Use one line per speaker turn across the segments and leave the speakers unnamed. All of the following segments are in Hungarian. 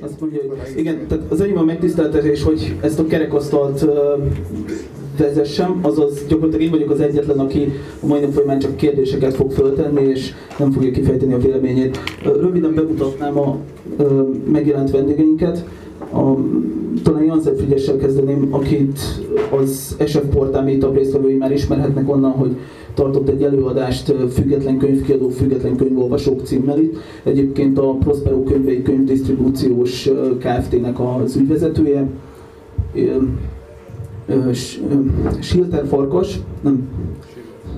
Azt hogy igen, tehát az enyém a megtiszteltetés, hogy ezt a kerekasztalt vezessem, azaz gyakorlatilag én vagyok az egyetlen, aki a mai nap folyamán csak kérdéseket fog föltenni, és nem fogja kifejteni a véleményét. Röviden bemutatnám a megjelent vendégeinket. A, talán Janzer Frigyessel kezdeném, akit az SF portál mélytabb résztvevői már ismerhetnek onnan, hogy tartott egy előadást független könyvkiadók, független könyvolvasók címmel itt. Egyébként a Prospero könyvei könyvdisztribúciós Kft-nek az ügyvezetője. Schilter Farkas, nem,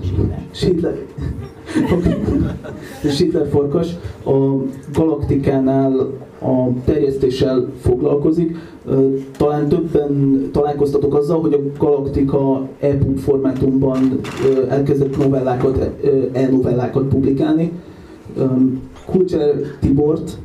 Schiller. Schiller Farkas a Galaktikánál a terjesztéssel foglalkozik. Talán többen találkoztatok azzal, hogy a Galaktika e-book formátumban elkezdett novellákat, e-novellákat publikálni. Kulcser Tibort,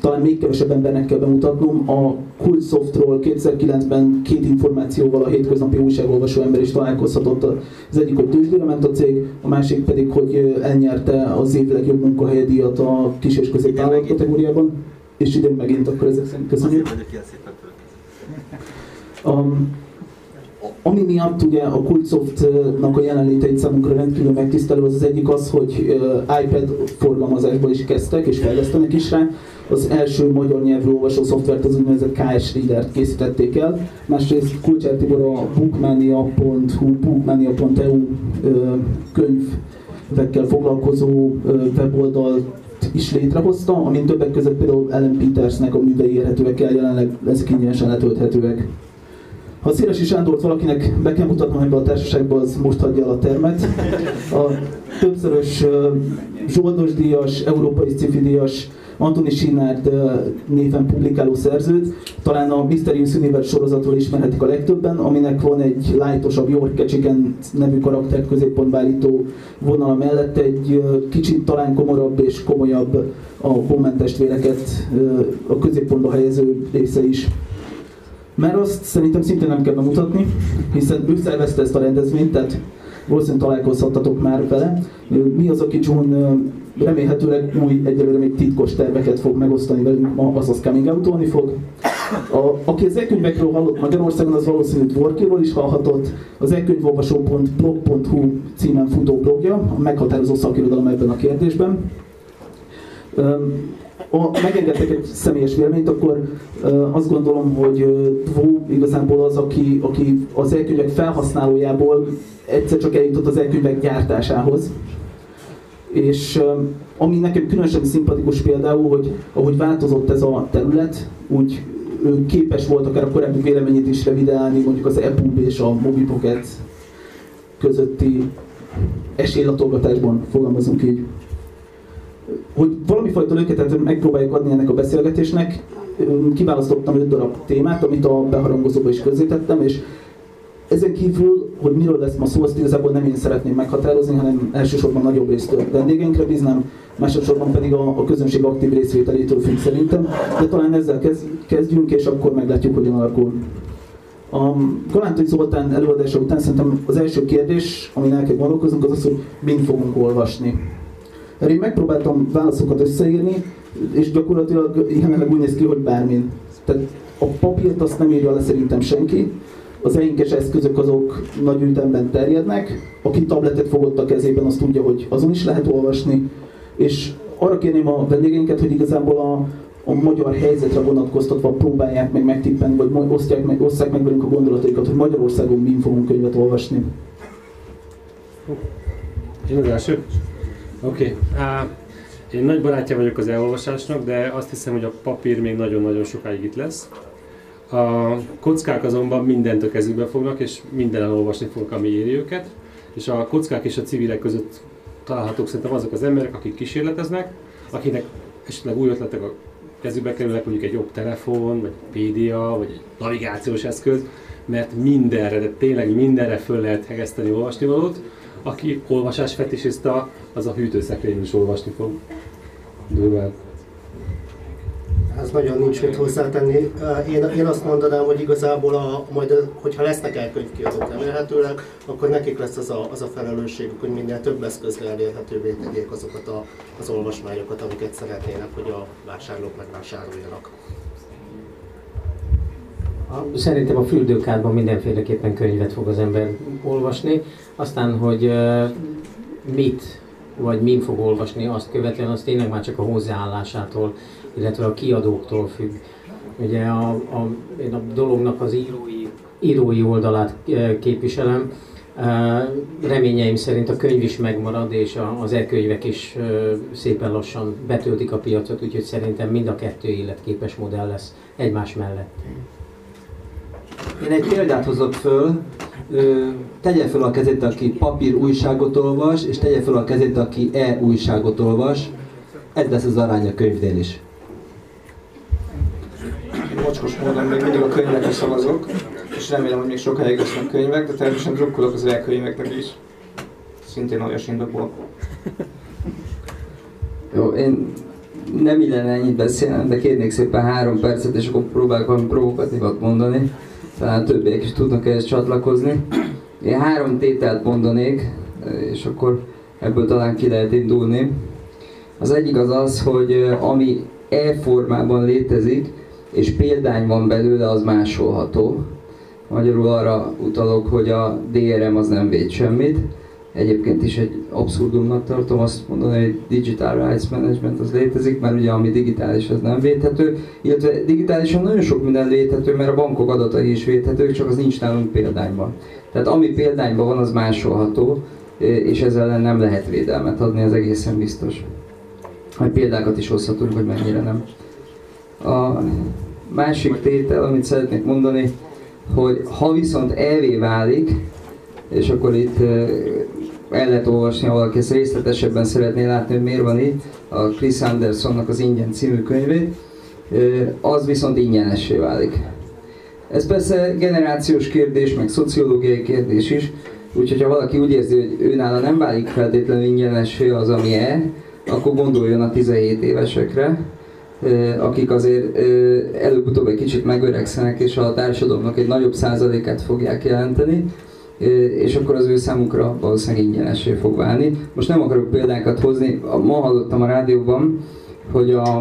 talán még kevesebb embernek kell bemutatnom, a Softról 2009-ben két információval a hétköznapi újságolvasó ember is találkozhatott. Az egyik, hogy tőzsdére ment a cég, a másik pedig, hogy elnyerte az év legjobb munkahelyedíjat a kis és középvállalat kategóriában. És idén megint akkor ezek szerint köszönjük. Um, ami miatt ugye a Kultsoftnak a jelenléte itt számunkra rendkívül megtisztelő, az az egyik az, hogy iPad forgalmazásból is kezdtek, és fejlesztenek is rá. Az első magyar nyelvű olvasó szoftvert, az úgynevezett KS Reader-t készítették el. Másrészt Kulcsár Tibor a bookmania.hu, bookmania.eu könyvekkel foglalkozó weboldal is létrehozta, amin többek között például Ellen Petersnek a művei érhetőek el, jelenleg ezek ingyenesen letölthetőek. Ha Szélesi Sándort valakinek be kell mutatnom ebbe a társaságba, az most hagyja el a termet. A többszörös Zsoldos díjas, európai sci díjas, Antoni Sinárd néven publikáló szerzőt, talán a Mysterious Universe sorozatról ismerhetik a legtöbben, aminek van egy lájtosabb York Kechiken nevű karakter középpontba állító vonala mellett egy kicsit talán komorabb és komolyabb a Bowman testvéreket a középpontba helyező része is. Mert azt szerintem szintén nem kell bemutatni, hiszen ő szervezte ezt a rendezvényt, tehát valószínűleg találkozhattatok már vele. Mi az, aki John remélhetőleg új, egyelőre még titkos terveket fog megosztani velünk ma, azaz coming out fog. A, aki az e-könyvekről hallott Magyarországon, az valószínűleg Dvorkiról is hallhatott. Az e-könyvolvasó.blog.hu címen futó blogja, a meghatározó szakirodalom ebben a kérdésben ha megengedtek egy személyes véleményt, akkor azt gondolom, hogy Dvó igazából az, aki, aki az elkönyvek felhasználójából egyszer csak eljutott az elkönyvek gyártásához. És ami nekem különösen szimpatikus például, hogy ahogy változott ez a terület, úgy ő képes volt akár a korábbi véleményét is revideálni, mondjuk az EPUB és a MobiPocket közötti esélylatolgatásban, fogalmazunk így hogy valami fajta löketet megpróbáljuk adni ennek a beszélgetésnek, kiválasztottam öt darab témát, amit a beharangozóba is közzétettem, és ezen kívül, hogy miről lesz ma szó, azt igazából nem én szeretném meghatározni, hanem elsősorban nagyobb részt a vendégeinkre bíznám, másodszorban pedig a, a közönség aktív részvételétől függ szerintem, de talán ezzel kezdjünk, és akkor meglátjuk, hogyan alakul. A Galántai Zoltán előadása után szerintem az első kérdés, amin el kell gondolkoznunk, az az, hogy mind fogunk olvasni. Mert én megpróbáltam válaszokat összeírni, és gyakorlatilag jelenleg úgy néz ki, hogy bármin. Tehát a papírt azt nem írja le szerintem senki, az einkes eszközök azok nagy ütemben terjednek, aki tabletet fogott a kezében, azt tudja, hogy azon is lehet olvasni, és arra kérném a vendégeinket, hogy igazából a, a magyar helyzetre vonatkoztatva próbálják meg megtippeni, vagy osztják meg, osztják meg velünk a gondolataikat, hogy Magyarországon mi fogunk könyvet olvasni.
Én az első. Oké. Okay. Én nagy barátja vagyok az elolvasásnak, de azt hiszem, hogy a papír még nagyon-nagyon sokáig itt lesz. A kockák azonban mindent a kezükbe fognak, és minden elolvasni fognak, ami éri őket. És a kockák és a civilek között találhatók szerintem azok az emberek, akik kísérleteznek, akinek esetleg új ötletek a kezükbe kerülnek, mondjuk egy jobb telefon, vagy PDA, vagy egy navigációs eszköz, mert mindenre, de tényleg mindenre föl lehet hegeszteni olvasnivalót, aki olvasás fetisista, az a hűtőszekrényben is olvasni fog. Durván.
ez nagyon nincs mit hozzátenni. Én, én azt mondanám, hogy igazából, a, majd, hogyha lesznek elkönyvkiadók remélhetőleg, akkor nekik lesz az a, az a felelősségük, hogy minél több eszközre elérhetővé tegyék azokat a, az olvasmányokat, amiket szeretnének, hogy a vásárlók megvásároljanak.
Szerintem a fürdőkádban mindenféleképpen könyvet fog az ember olvasni, aztán, hogy mit vagy min fog olvasni, azt követően az tényleg már csak a hozzáállásától, illetve a kiadóktól függ. Ugye a, a, én a dolognak az írói, írói oldalát képviselem, Reményeim szerint a könyv is megmarad, és az e-könyvek is szépen lassan betöltik a piacot, úgyhogy szerintem mind a kettő életképes modell lesz egymás mellett.
Én egy példát hozok föl, tegye fel a kezét, aki papír újságot olvas, és tegye fel a kezét, aki e-újságot olvas. Ez lesz az arány a könyvnél is.
Mocskos módon még mindig a könyvekre szavazok, és remélem, hogy még sokáig lesznek könyvek, de természetesen drukkolok az e-könyveknek is. Szintén olyas indokból.
Jó, én nem illene ennyit beszélnem, de kérnék szépen három percet, és akkor próbálok valami provokatívat mondani talán többiek is tudnak ehhez csatlakozni. Én három tételt mondanék, és akkor ebből talán ki lehet indulni. Az egyik az az, hogy ami e-formában létezik, és példány van belőle, az másolható. Magyarul arra utalok, hogy a DRM az nem véd semmit, egyébként is egy abszurdumnak tartom azt mondani, hogy digital rights management az létezik, mert ugye ami digitális az nem védhető, illetve digitálisan nagyon sok minden védhető, mert a bankok adatai is védhetők, csak az nincs nálunk példányban. Tehát ami példányban van, az másolható, és ezzel nem lehet védelmet adni, az egészen biztos. Hogy példákat is hozhatunk, hogy mennyire nem. A másik tétel, amit szeretnék mondani, hogy ha viszont elvé válik, és akkor itt el lehet olvasni, ha valaki ezt részletesebben szeretné látni, hogy miért van itt, a Chris Andersonnak az Ingyen című könyvét, az viszont ingyenessé válik. Ez persze generációs kérdés, meg szociológiai kérdés is, úgyhogy ha valaki úgy érzi, hogy őnála nem válik feltétlenül ingyenessé az, ami e, akkor gondoljon a 17 évesekre, akik azért előbb-utóbb egy kicsit megöregszenek, és a társadalomnak egy nagyobb százalékát fogják jelenteni, és akkor az ő számukra valószínűleg ingyenesé fog válni. Most nem akarok példákat hozni, ma hallottam a rádióban, hogy a,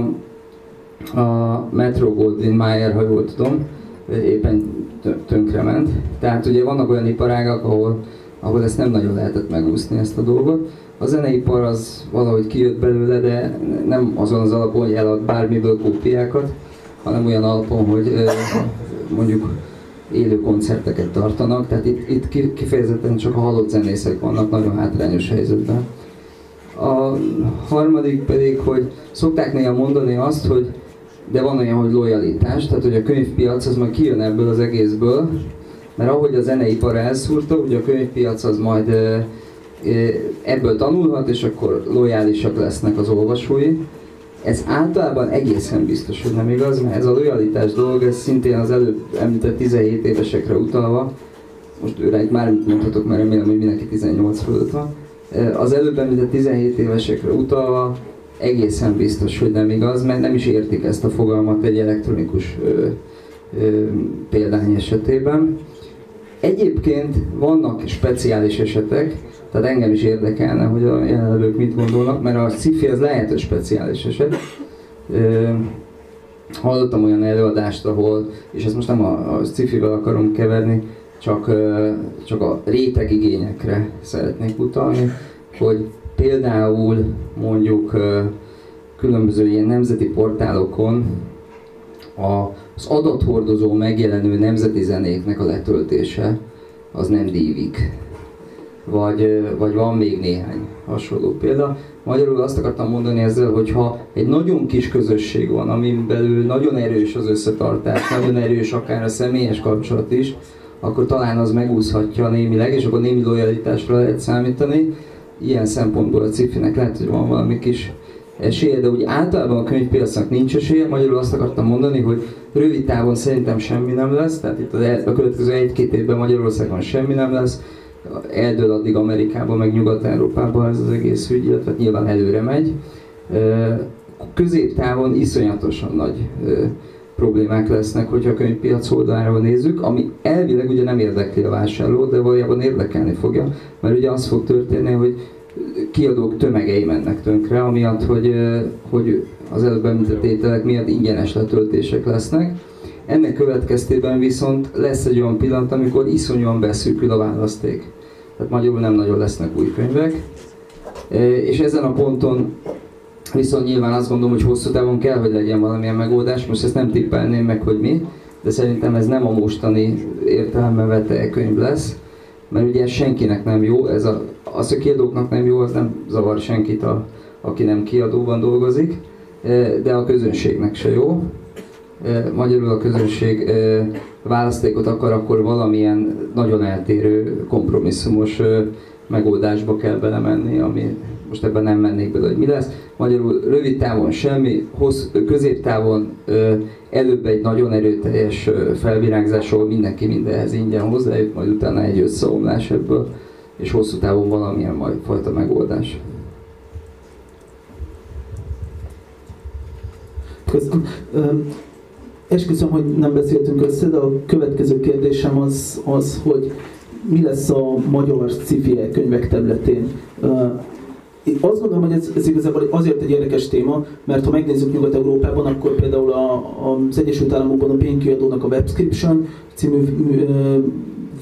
a Metro Goldwyn Mayer, ha jól tudom, éppen tönkrement. Tehát ugye vannak olyan iparágak, ahol, ahol ezt nem nagyon lehetett megúszni ezt a dolgot. A zeneipar az valahogy kijött belőle, de nem azon az alapon, hogy elad bármiből kópiákat, hanem olyan alapon, hogy mondjuk élő koncerteket tartanak, tehát itt, itt kifejezetten csak a halott zenészek vannak nagyon hátrányos helyzetben. A harmadik pedig, hogy szokták néha mondani azt, hogy de van olyan, hogy lojalitás, tehát hogy a könyvpiac az majd kijön ebből az egészből, mert ahogy a zeneipar elszúrta, ugye a könyvpiac az majd ebből tanulhat, és akkor lojálisak lesznek az olvasói. Ez általában egészen biztos, hogy nem igaz, mert ez a lojalitás dolog, ez szintén az előbb említett 17 évesekre utalva, most őre egy már mit mondhatok, mert remélem, hogy mindenki 18 fölött van. Az előbb említett 17 évesekre utalva egészen biztos, hogy nem igaz, mert nem is értik ezt a fogalmat egy elektronikus ö, ö, példány esetében. Egyébként vannak speciális esetek, tehát engem is érdekelne, hogy a jelenlevők mit gondolnak, mert a sci az lehet, hogy speciális eset. Hallottam olyan előadást, ahol, és ezt most nem a, a sci-fivel akarom keverni, csak, csak a rétegigényekre szeretnék utalni, hogy például mondjuk különböző ilyen nemzeti portálokon az adathordozó megjelenő nemzeti zenéknek a letöltése az nem dívik vagy, vagy van még néhány hasonló példa. Magyarul azt akartam mondani ezzel, hogy ha egy nagyon kis közösség van, amin belül nagyon erős az összetartás, nagyon erős akár a személyes kapcsolat is, akkor talán az megúszhatja némileg, és akkor némi lojalitásra lehet számítani. Ilyen szempontból a cifinek lehet, hogy van valami kis esélye, de úgy általában a könyvpiacnak nincs esélye. Magyarul azt akartam mondani, hogy rövid távon szerintem semmi nem lesz, tehát itt a következő egy-két évben Magyarországon semmi nem lesz eldől addig Amerikában, meg Nyugat-Európában ez az egész ügy, illetve nyilván előre megy. középtávon iszonyatosan nagy problémák lesznek, hogyha a könyvpiac oldaláról nézzük, ami elvileg ugye nem érdekli a vásárlót, de valójában érdekelni fogja, mert ugye az fog történni, hogy kiadók tömegei mennek tönkre, amiatt, hogy, hogy az előbb említett ételek miatt ingyenes letöltések lesznek. Ennek következtében viszont lesz egy olyan pillanat, amikor iszonyúan beszűkül a választék. Tehát magyarul nem nagyon lesznek új könyvek. És ezen a ponton viszont nyilván azt gondolom, hogy hosszú távon kell, hogy legyen valamilyen megoldás. Most ezt nem tippelném meg, hogy mi, de szerintem ez nem a mostani értelemben vette könyv lesz, mert ugye senkinek nem jó, ez a, az, hogy kiadóknak nem jó, az nem zavar senkit, a, aki nem kiadóban dolgozik, de a közönségnek se jó. Magyarul a közönség választékot akar, akkor valamilyen nagyon eltérő, kompromisszumos megoldásba kell belemenni, ami most ebben nem mennék bele, hogy mi lesz. Magyarul rövid távon semmi, hossz, középtávon előbb egy nagyon erőteljes felvirágzás, ahol mindenki mindenhez ingyen hozzájut, majd utána egy összeomlás ebből, és hosszú távon valamilyen majd fajta megoldás.
Köszönöm. Esküszöm, hogy nem beszéltünk össze, de a következő kérdésem az, az hogy mi lesz a magyar sci könyvek területén. Én azt gondolom, hogy ez, ez igazából azért egy érdekes téma, mert ha megnézzük Nyugat-Európában, akkor például a, az Egyesült Államokban a Bain kiadónak a Webscription című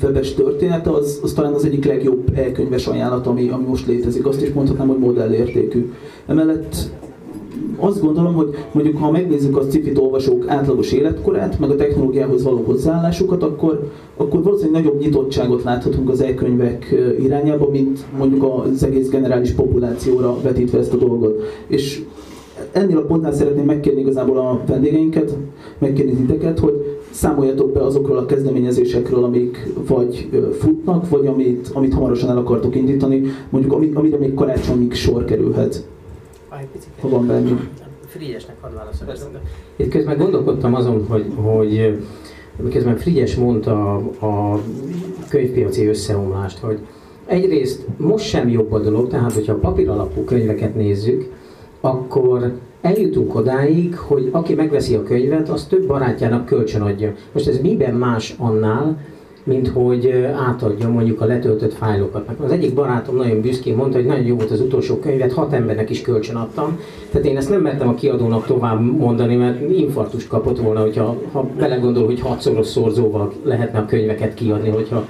webes története, az, az talán az egyik legjobb elkönyves ajánlat, ami, ami most létezik. Azt is mondhatnám, hogy modellértékű. Emellett azt gondolom, hogy mondjuk ha megnézzük a sci olvasók átlagos életkorát, meg a technológiához való hozzáállásukat, akkor, akkor valószínűleg nagyobb nyitottságot láthatunk az e-könyvek irányába, mint mondjuk az egész generális populációra vetítve ezt a dolgot. És ennél a pontnál szeretném megkérni igazából a vendégeinket, megkérni titeket, hogy számoljatok be azokról a kezdeményezésekről, amik vagy futnak, vagy amit, amit hamarosan el akartok indítani, mondjuk amire még karácsonyig sor kerülhet van benne.
Frigyesnek hadd válaszolni. Itt közben gondolkodtam azon, hogy, hogy miközben Frigyes mondta a könyvpiaci összeomlást, hogy egyrészt most sem jobb a dolog, tehát hogyha a papír alapú könyveket nézzük, akkor eljutunk odáig, hogy aki megveszi a könyvet, az több barátjának kölcsön adja. Most ez miben más annál, mint hogy átadja mondjuk a letöltött fájlokat. Az egyik barátom nagyon büszkén mondta, hogy nagyon jó volt az utolsó könyvet, hat embernek is kölcsön adtam. Tehát én ezt nem mertem a kiadónak tovább mondani, mert infarktust kapott volna, hogyha ha belegondol, hogy hatszoros szorzóval lehetne a könyveket kiadni, hogyha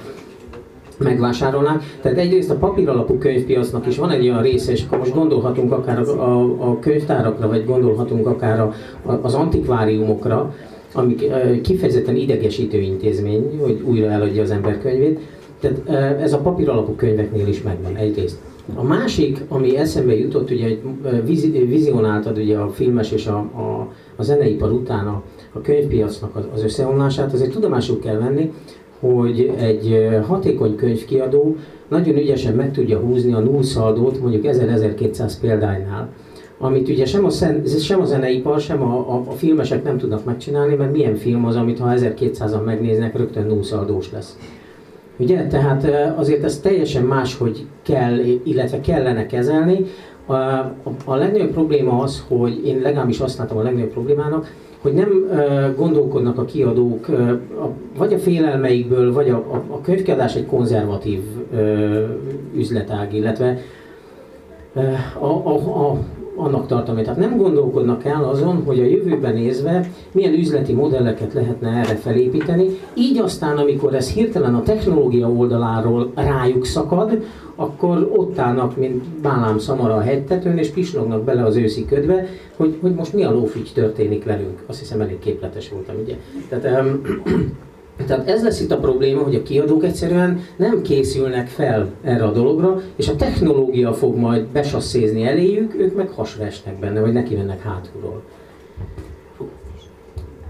megvásárolnánk. Tehát egyrészt a papír könyvpiacnak is van egy olyan része, és akkor most gondolhatunk akár a, a, a könyvtárakra, vagy gondolhatunk akár a, a, az antikváriumokra, ami kifejezetten idegesítő intézmény, hogy újra eladja az ember könyvét. Tehát ez a papír alapú könyveknél is megvan egyrészt. A másik, ami eszembe jutott, ugye hogy vizionáltad ugye a filmes és a, a, a zeneipar után a, a könyvpiacnak az, az összeomlását, azért tudomásul kell venni, hogy egy hatékony könyvkiadó nagyon ügyesen meg tudja húzni a nullszaldót mondjuk 1000-1200 példánynál amit ugye sem a, szen, sem a zeneipar, sem a, a, a filmesek nem tudnak megcsinálni, mert milyen film az, amit ha 1200-an megnéznek, rögtön nullszaldós lesz. Ugye? Tehát azért ez teljesen más, hogy kell, illetve kellene kezelni. A, a, a legnagyobb probléma az, hogy én legalábbis azt látom a legnagyobb problémának, hogy nem gondolkodnak a kiadók vagy a félelmeikből, vagy a, a, a könyvkiadás egy konzervatív üzletág, illetve a, a, a, annak tartom, tehát nem gondolkodnak el azon, hogy a jövőben nézve milyen üzleti modelleket lehetne erre felépíteni, így aztán, amikor ez hirtelen a technológia oldaláról rájuk szakad, akkor ott állnak, mint bálám szamara a hegytetőn, és pislognak bele az őszi ködbe, hogy, hogy most mi a lófigy történik velünk. Azt hiszem elég képletes voltam, ugye? Tehát um, tehát ez lesz itt a probléma, hogy a kiadók egyszerűen nem készülnek fel erre a dologra, és a technológia fog majd besasszézni eléjük, ők meg hasra esnek benne, vagy neki mennek hátulról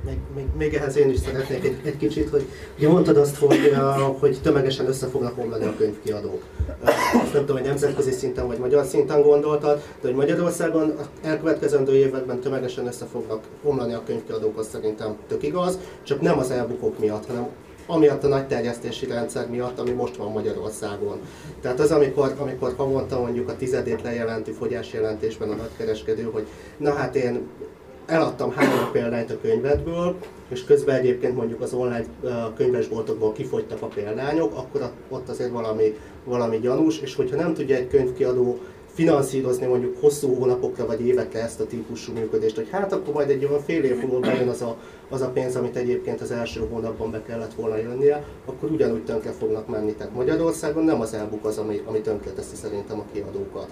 még, még, még ehhez én is szeretnék egy, egy kicsit, hogy ugye mondtad azt, hogy, hogy tömegesen össze fognak omlani a könyvkiadók. Azt nem tudom, hogy nemzetközi szinten vagy magyar szinten gondoltad, de hogy Magyarországon elkövetkezendő években tömegesen össze fognak omlani a könyvkiadók, az szerintem tök igaz, csak nem az elbukók miatt, hanem amiatt a nagy terjesztési rendszer miatt, ami most van Magyarországon. Tehát az, amikor, amikor havonta mondjuk a tizedét lejelenti fogyásjelentésben a nagykereskedő, hogy na hát én eladtam három példányt a könyvedből, és közben egyébként mondjuk az online könyvesboltokból kifogytak a példányok, akkor ott azért valami, valami gyanús, és hogyha nem tudja egy könyvkiadó finanszírozni mondjuk hosszú hónapokra vagy évekre ezt a típusú működést, hogy hát akkor majd egy olyan fél év múlva bejön az a, az a pénz, amit egyébként az első hónapban be kellett volna jönnie, akkor ugyanúgy tönkre fognak menni. Tehát Magyarországon nem az elbuk az, ami, ami tönkre teszi szerintem a kiadókat.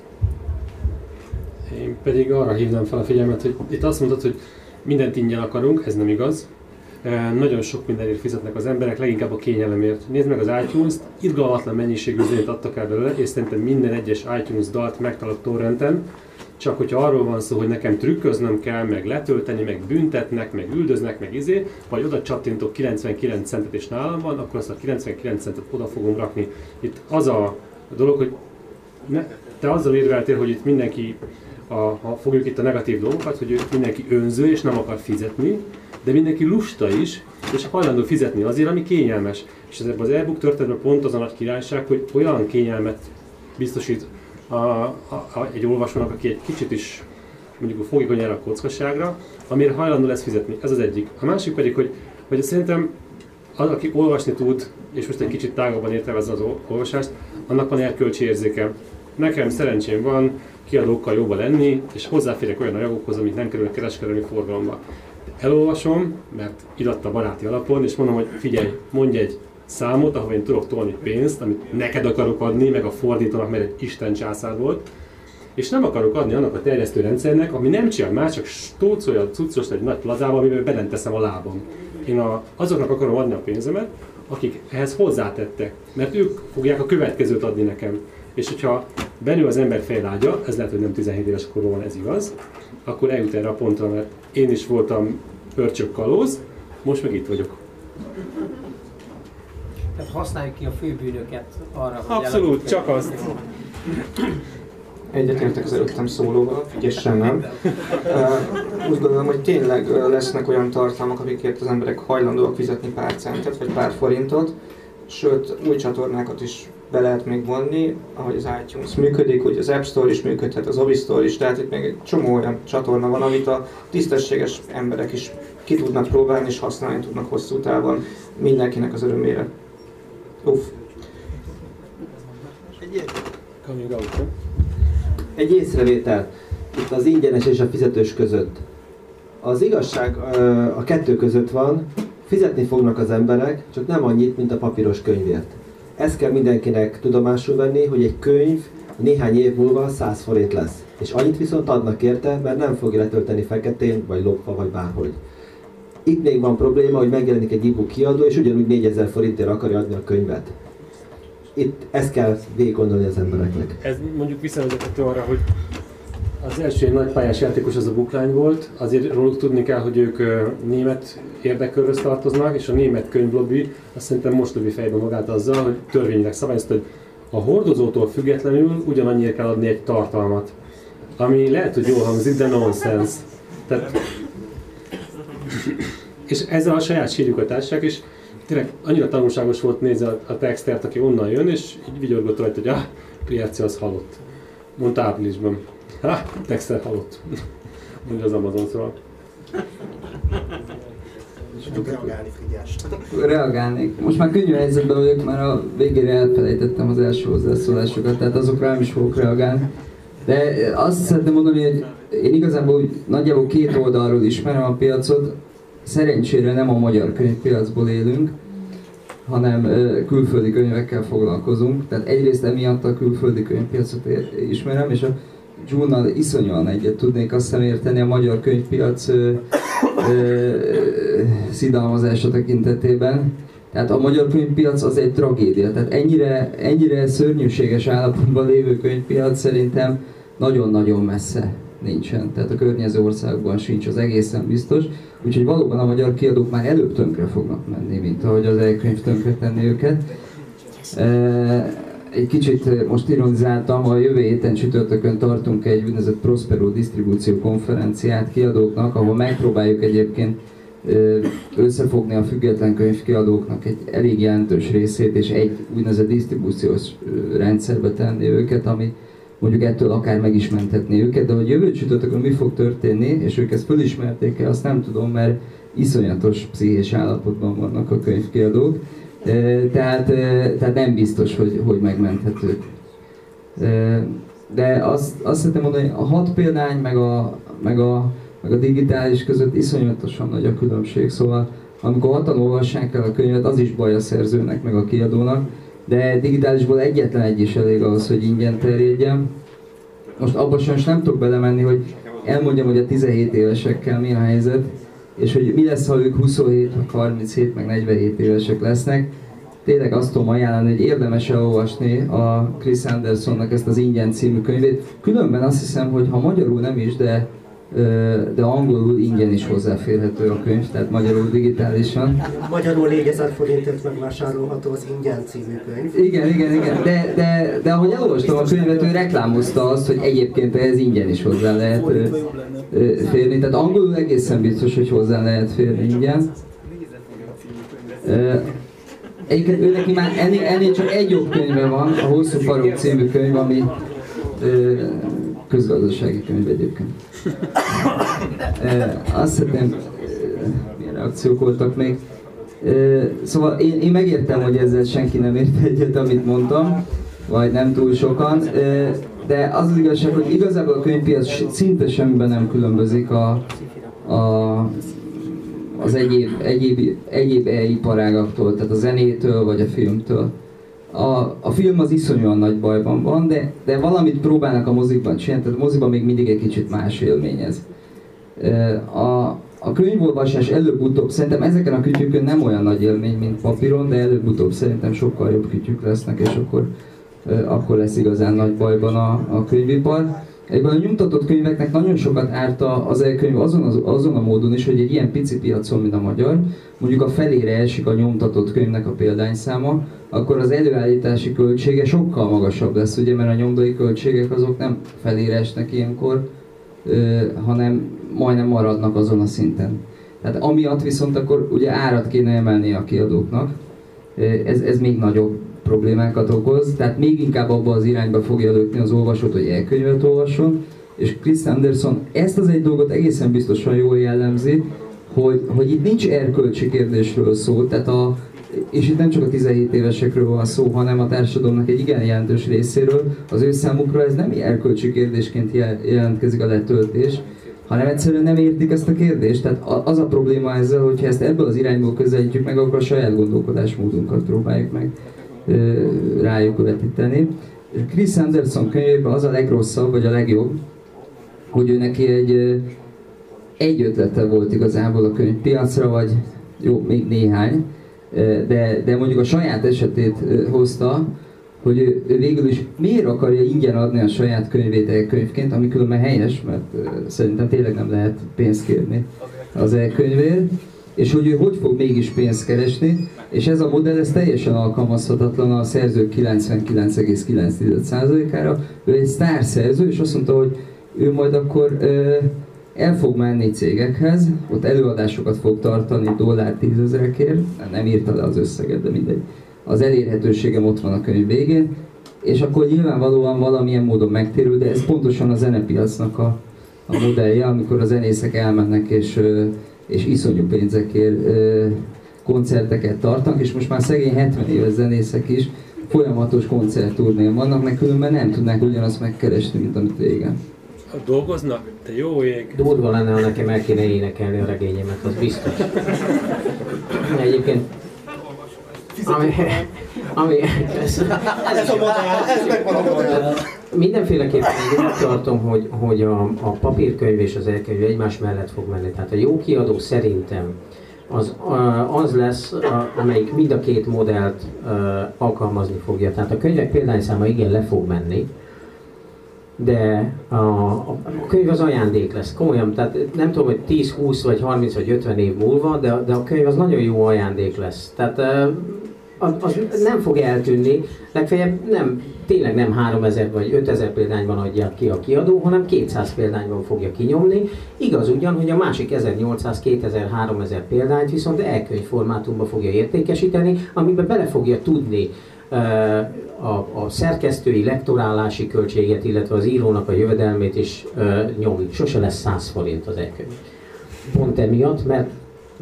Én pedig arra hívnám fel a figyelmet, hogy itt azt mondod, hogy mindent ingyen akarunk, ez nem igaz. Nagyon sok mindenért fizetnek az emberek, leginkább a kényelemért. Nézd meg az iTunes-t, irgalmatlan mennyiségű zenét adtak el belőle, és szerintem minden egyes iTunes dalt megtalálok torrenten, csak hogyha arról van szó, hogy nekem trükköznöm kell, meg letölteni, meg büntetnek, meg üldöznek, meg izé, vagy oda csattintok 99 centet és nálam van, akkor azt a 99 centet oda fogom rakni. Itt az a dolog, hogy ne, te azzal érveltél, hogy itt mindenki a, ha fogjuk itt a negatív dolgokat, hogy mindenki önző és nem akar fizetni, de mindenki lusta is, és hajlandó fizetni azért, ami kényelmes. És ez az e-book történetben pont az a nagy királyság, hogy olyan kényelmet biztosít a, a, a, egy olvasónak, aki egy kicsit is mondjuk fogékony erre a kockaságra, amire hajlandó lesz fizetni. Ez az egyik. A másik pedig, hogy, hogy szerintem az, aki olvasni tud, és most egy kicsit tágabban értelmezze az olvasást, annak van erkölcsi érzéke. Nekem szerencsém van, kiadókkal jobban lenni, és hozzáférek olyan anyagokhoz, amik nem kerülnek kereskedelmi forgalomba. Elolvasom, mert iratta baráti alapon, és mondom, hogy figyelj, mondj egy számot, ahol én tudok tolni pénzt, amit neked akarok adni, meg a fordítónak, mert egy Isten császár volt, és nem akarok adni annak a terjesztő rendszernek, ami nem csinál más, csak stócolja cuccos egy nagy plazába, amiben belenteszem a lábam. Én a, azoknak akarom adni a pénzemet, akik ehhez hozzátettek, mert ők fogják a következőt adni nekem. És hogyha benő az ember fejlágya, ez lehet, hogy nem 17 éves korban ez igaz, akkor eljut erre a pontra, mert én is voltam pörcsök kalóz, most meg itt vagyok.
Tehát használjuk ki a főbűnöket arra,
hogy Abszolút, csak azt.
Egyetértek az előttem szólóval, ügyesen nem. Úgy gondolom, hogy tényleg lesznek olyan tartalmak, amikért az emberek hajlandóak fizetni pár centet, vagy pár forintot, sőt, új csatornákat is be lehet még vonni, ahogy az iTunes működik, hogy az App Store is működhet, az Ovi Store is, tehát itt még egy csomó olyan csatorna van, amit a tisztességes emberek is ki tudnak próbálni és használni tudnak hosszú távon mindenkinek az örömére. Uff.
Egy észrevétel itt az ingyenes és a fizetős között. Az igazság a kettő között van, fizetni fognak az emberek, csak nem annyit, mint a papíros könyvért. Ezt kell mindenkinek tudomásul venni, hogy egy könyv néhány év múlva 100 forint lesz. És annyit viszont adnak érte, mert nem fogja letölteni feketén, vagy lopva, vagy bárhogy. Itt még van probléma, hogy megjelenik egy e kiadó, és ugyanúgy 4000 forintért akarja adni a könyvet. Itt ezt kell végig gondolni az embereknek.
Ez mondjuk visszavezethető arra, hogy az első nagy pályás játékos az a Buklány volt, azért róluk tudni kell, hogy ők német érdekkörhöz tartoznak, és a német könyvlobby azt szerintem most lövi fejbe magát azzal, hogy törvényileg szabályozta, hogy a hordozótól függetlenül ugyanannyira kell adni egy tartalmat. Ami lehet, hogy jól hangzik, de nonsense. Tehát, és ezzel a saját sírjuk a társaság, és tényleg annyira tanulságos volt nézni a, a textert, aki onnan jön, és így vigyorgott rajta, hogy ah, Piaci az halott. Mondta áprilisban. Ha, Dexter halott. Mondja az Amazon szóval.
reagálni Frigyást.
Reagálnék. Most már könnyű helyzetben vagyok, mert a végére elfelejtettem az első hozzászólásokat, tehát azokra nem is fogok reagálni. De azt szeretném mondani, hogy én igazából úgy nagyjából két oldalról ismerem a piacot. Szerencsére nem a magyar könyvpiacból élünk, hanem külföldi könyvekkel foglalkozunk. Tehát egyrészt emiatt a külföldi könyvpiacot ismerem, és a June-nal iszonyúan egyet tudnék azt hiszem érteni a magyar könyvpiac ö, ö, szidalmazása tekintetében. Tehát a magyar könyvpiac az egy tragédia. Tehát ennyire, ennyire szörnyűséges állapotban lévő könyvpiac szerintem nagyon-nagyon messze nincsen. Tehát a környező országban sincs, az egészen biztos. Úgyhogy valóban a magyar kiadók már előbb tönkre fognak menni, mint ahogy az e-könyv tönkre tenni őket. E, egy kicsit eh, most ironizáltam, a jövő héten csütörtökön tartunk egy úgynevezett Prospero disztribúció konferenciát kiadóknak, ahol megpróbáljuk egyébként összefogni a független könyvkiadóknak egy elég jelentős részét, és egy úgynevezett disztribúciós rendszerbe tenni őket, ami mondjuk ettől akár meg őket, de hogy jövő csütörtökön mi fog történni, és ők ezt fölismerték -e, azt nem tudom, mert iszonyatos pszichés állapotban vannak a könyvkiadók, tehát, tehát nem biztos, hogy, hogy megmenthetők. De azt, azt szeretném mondani, a hat példány meg a, meg a, meg a digitális között iszonyatosan nagy a különbség, szóval amikor hatan olvassák el a könyvet, az is baj a szerzőnek, meg a kiadónak, de digitálisból egyetlen egy is elég ahhoz, hogy ingyen terjedjen. Most abban sem nem tudok belemenni, hogy elmondjam, hogy a 17 évesekkel mi a helyzet, és hogy mi lesz, ha ők 27, 37, meg 47 évesek lesznek. Tényleg azt tudom ajánlani, hogy érdemes elolvasni a Chris Andersonnak ezt az Ingyen című könyvét. Különben azt hiszem, hogy ha magyarul nem is, de de angolul ingyen is hozzáférhető a könyv, tehát magyarul digitálisan.
Magyarul 4000 forintért megvásárolható az ingyen című könyv.
Igen, igen, igen, de, de, de ahogy elolvastam a könyvet, ő reklámozta azt, hogy egyébként ehhez ingyen is hozzá lehet férni, tehát angolul egészen biztos, hogy hozzá lehet férni ingyen. Egyébként ő neki már ennél, ennél csak egy jobb könyve van, a Hosszú Farok című könyv, ami közgazdasági könyv egyébként. E, azt hiszem, milyen reakciók voltak még. E, szóval én, én megértem, hogy ezzel senki nem ért egyet, amit mondtam, vagy nem túl sokan, e, de az az igazság, hogy igazából a könyvpiac szinte semmiben nem különbözik a, a, az egyéb, egyéb, egyéb e-iparágaktól, tehát a zenétől vagy a filmtől a, a film az iszonyúan nagy bajban van, de, de valamit próbálnak a mozikban csinálni, tehát a moziban még mindig egy kicsit más élmény ez. A, a könyvolvasás előbb-utóbb, szerintem ezeken a kütyükön nem olyan nagy élmény, mint papíron, de előbb-utóbb szerintem sokkal jobb kütyük lesznek, és akkor, akkor lesz igazán nagy bajban a, a könyvipar. Egyben a nyomtatott könyveknek nagyon sokat árta az e-könyv azon, az, azon a módon is, hogy egy ilyen pici piacon, mint a magyar, mondjuk a felére esik a nyomtatott könyvnek a példányszáma, akkor az előállítási költsége sokkal magasabb lesz, ugye, mert a nyomdai költségek azok nem felére esnek ilyenkor, hanem majdnem maradnak azon a szinten. Tehát amiatt viszont akkor ugye árat kéne emelni a kiadóknak, ez, ez még nagyobb problémákat okoz, tehát még inkább abba az irányba fogja lökni az olvasót, hogy elkönyvet olvasson, és Chris Anderson ezt az egy dolgot egészen biztosan jól jellemzi, hogy, hogy itt nincs erkölcsi kérdésről szó, tehát a, és itt nem csak a 17 évesekről van szó, hanem a társadalomnak egy igen jelentős részéről, az ő számukra ez nem erkölcsi kérdésként jelentkezik a letöltés, hanem egyszerűen nem értik ezt a kérdést. Tehát az a probléma ezzel, hogyha ezt ebből az irányból közelítjük meg, akkor a saját gondolkodásmódunkat próbáljuk meg rájuk vetíteni. Chris Anderson könyvében az a legrosszabb, vagy a legjobb, hogy ő neki egy, egy ötlete volt igazából a könyvpiacra, vagy jó, még néhány, de, de mondjuk a saját esetét hozta, hogy ő, ő végül is miért akarja ingyen adni a saját könyvét e-könyvként, ami különben helyes, mert szerintem tényleg nem lehet pénzt kérni az e-könyvért, és hogy ő hogy fog mégis pénzt keresni, és ez a modell ez teljesen alkalmazhatatlan a szerzők 99,9%-ára. Ő egy sztár szerző, és azt mondta, hogy ő majd akkor el fog menni cégekhez, ott előadásokat fog tartani dollár tízezerekért, nem írta le az összeget, de mindegy. Az elérhetőségem ott van a könyv végén, és akkor nyilvánvalóan valamilyen módon megtérül, de ez pontosan a zenepiacnak a, a modellje, amikor a zenészek elmennek és, és iszonyú pénzekért koncerteket tartanak, és most már szegény 70 éves zenészek is folyamatos koncerturnén vannak, mert különben nem tudnák ugyanazt megkeresni, mint amit régen.
Dolgoznak? Te jó ég!
Durva lenne, ha nekem el kéne énekelni a regényemet, az biztos. Egyébként ami, ami, ez,
Ez a modell, ez megvan a modell.
Mindenféleképpen én úgy tartom, hogy, hogy a, a papírkönyv és az elkönyv egymás mellett fog menni. Tehát a jó kiadó szerintem az, az lesz, amelyik mind a két modellt alkalmazni fogja. Tehát a könyvek példányszáma igen le fog menni, de a, a, a könyv az ajándék lesz, komolyan, tehát nem tudom, hogy 10, 20 vagy 30 vagy 50 év múlva, de, de a könyv az nagyon jó ajándék lesz. Tehát az, az nem fog eltűnni, legfeljebb nem, tényleg nem 3000 vagy 5000 példányban adja ki a kiadó, hanem 200 példányban fogja kinyomni. Igaz ugyan, hogy a másik 1800, 2000, 3000 példányt viszont elkönyv formátumban fogja értékesíteni, amiben bele fogja tudni a, a szerkesztői, lektorálási költséget, illetve az írónak a jövedelmét is nyomni. Sose lesz 100 forint az elkönyv. Pont emiatt, mert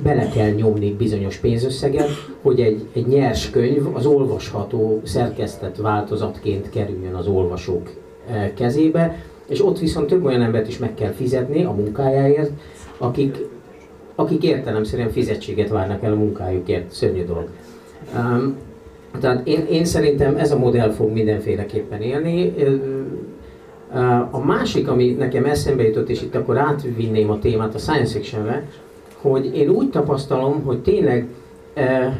bele kell nyomni bizonyos pénzösszeget, hogy egy, egy nyers könyv az olvasható, szerkesztett változatként kerüljön az olvasók kezébe, és ott viszont több olyan embert is meg kell fizetni a munkájáért, akik, akik értelemszerűen fizetséget várnak el a munkájukért. Szörnyű dolog. Um, tehát én, én szerintem ez a modell fog mindenféleképpen élni. A másik, ami nekem eszembe jutott, és itt akkor átvinném a témát a science fiction hogy én úgy tapasztalom, hogy tényleg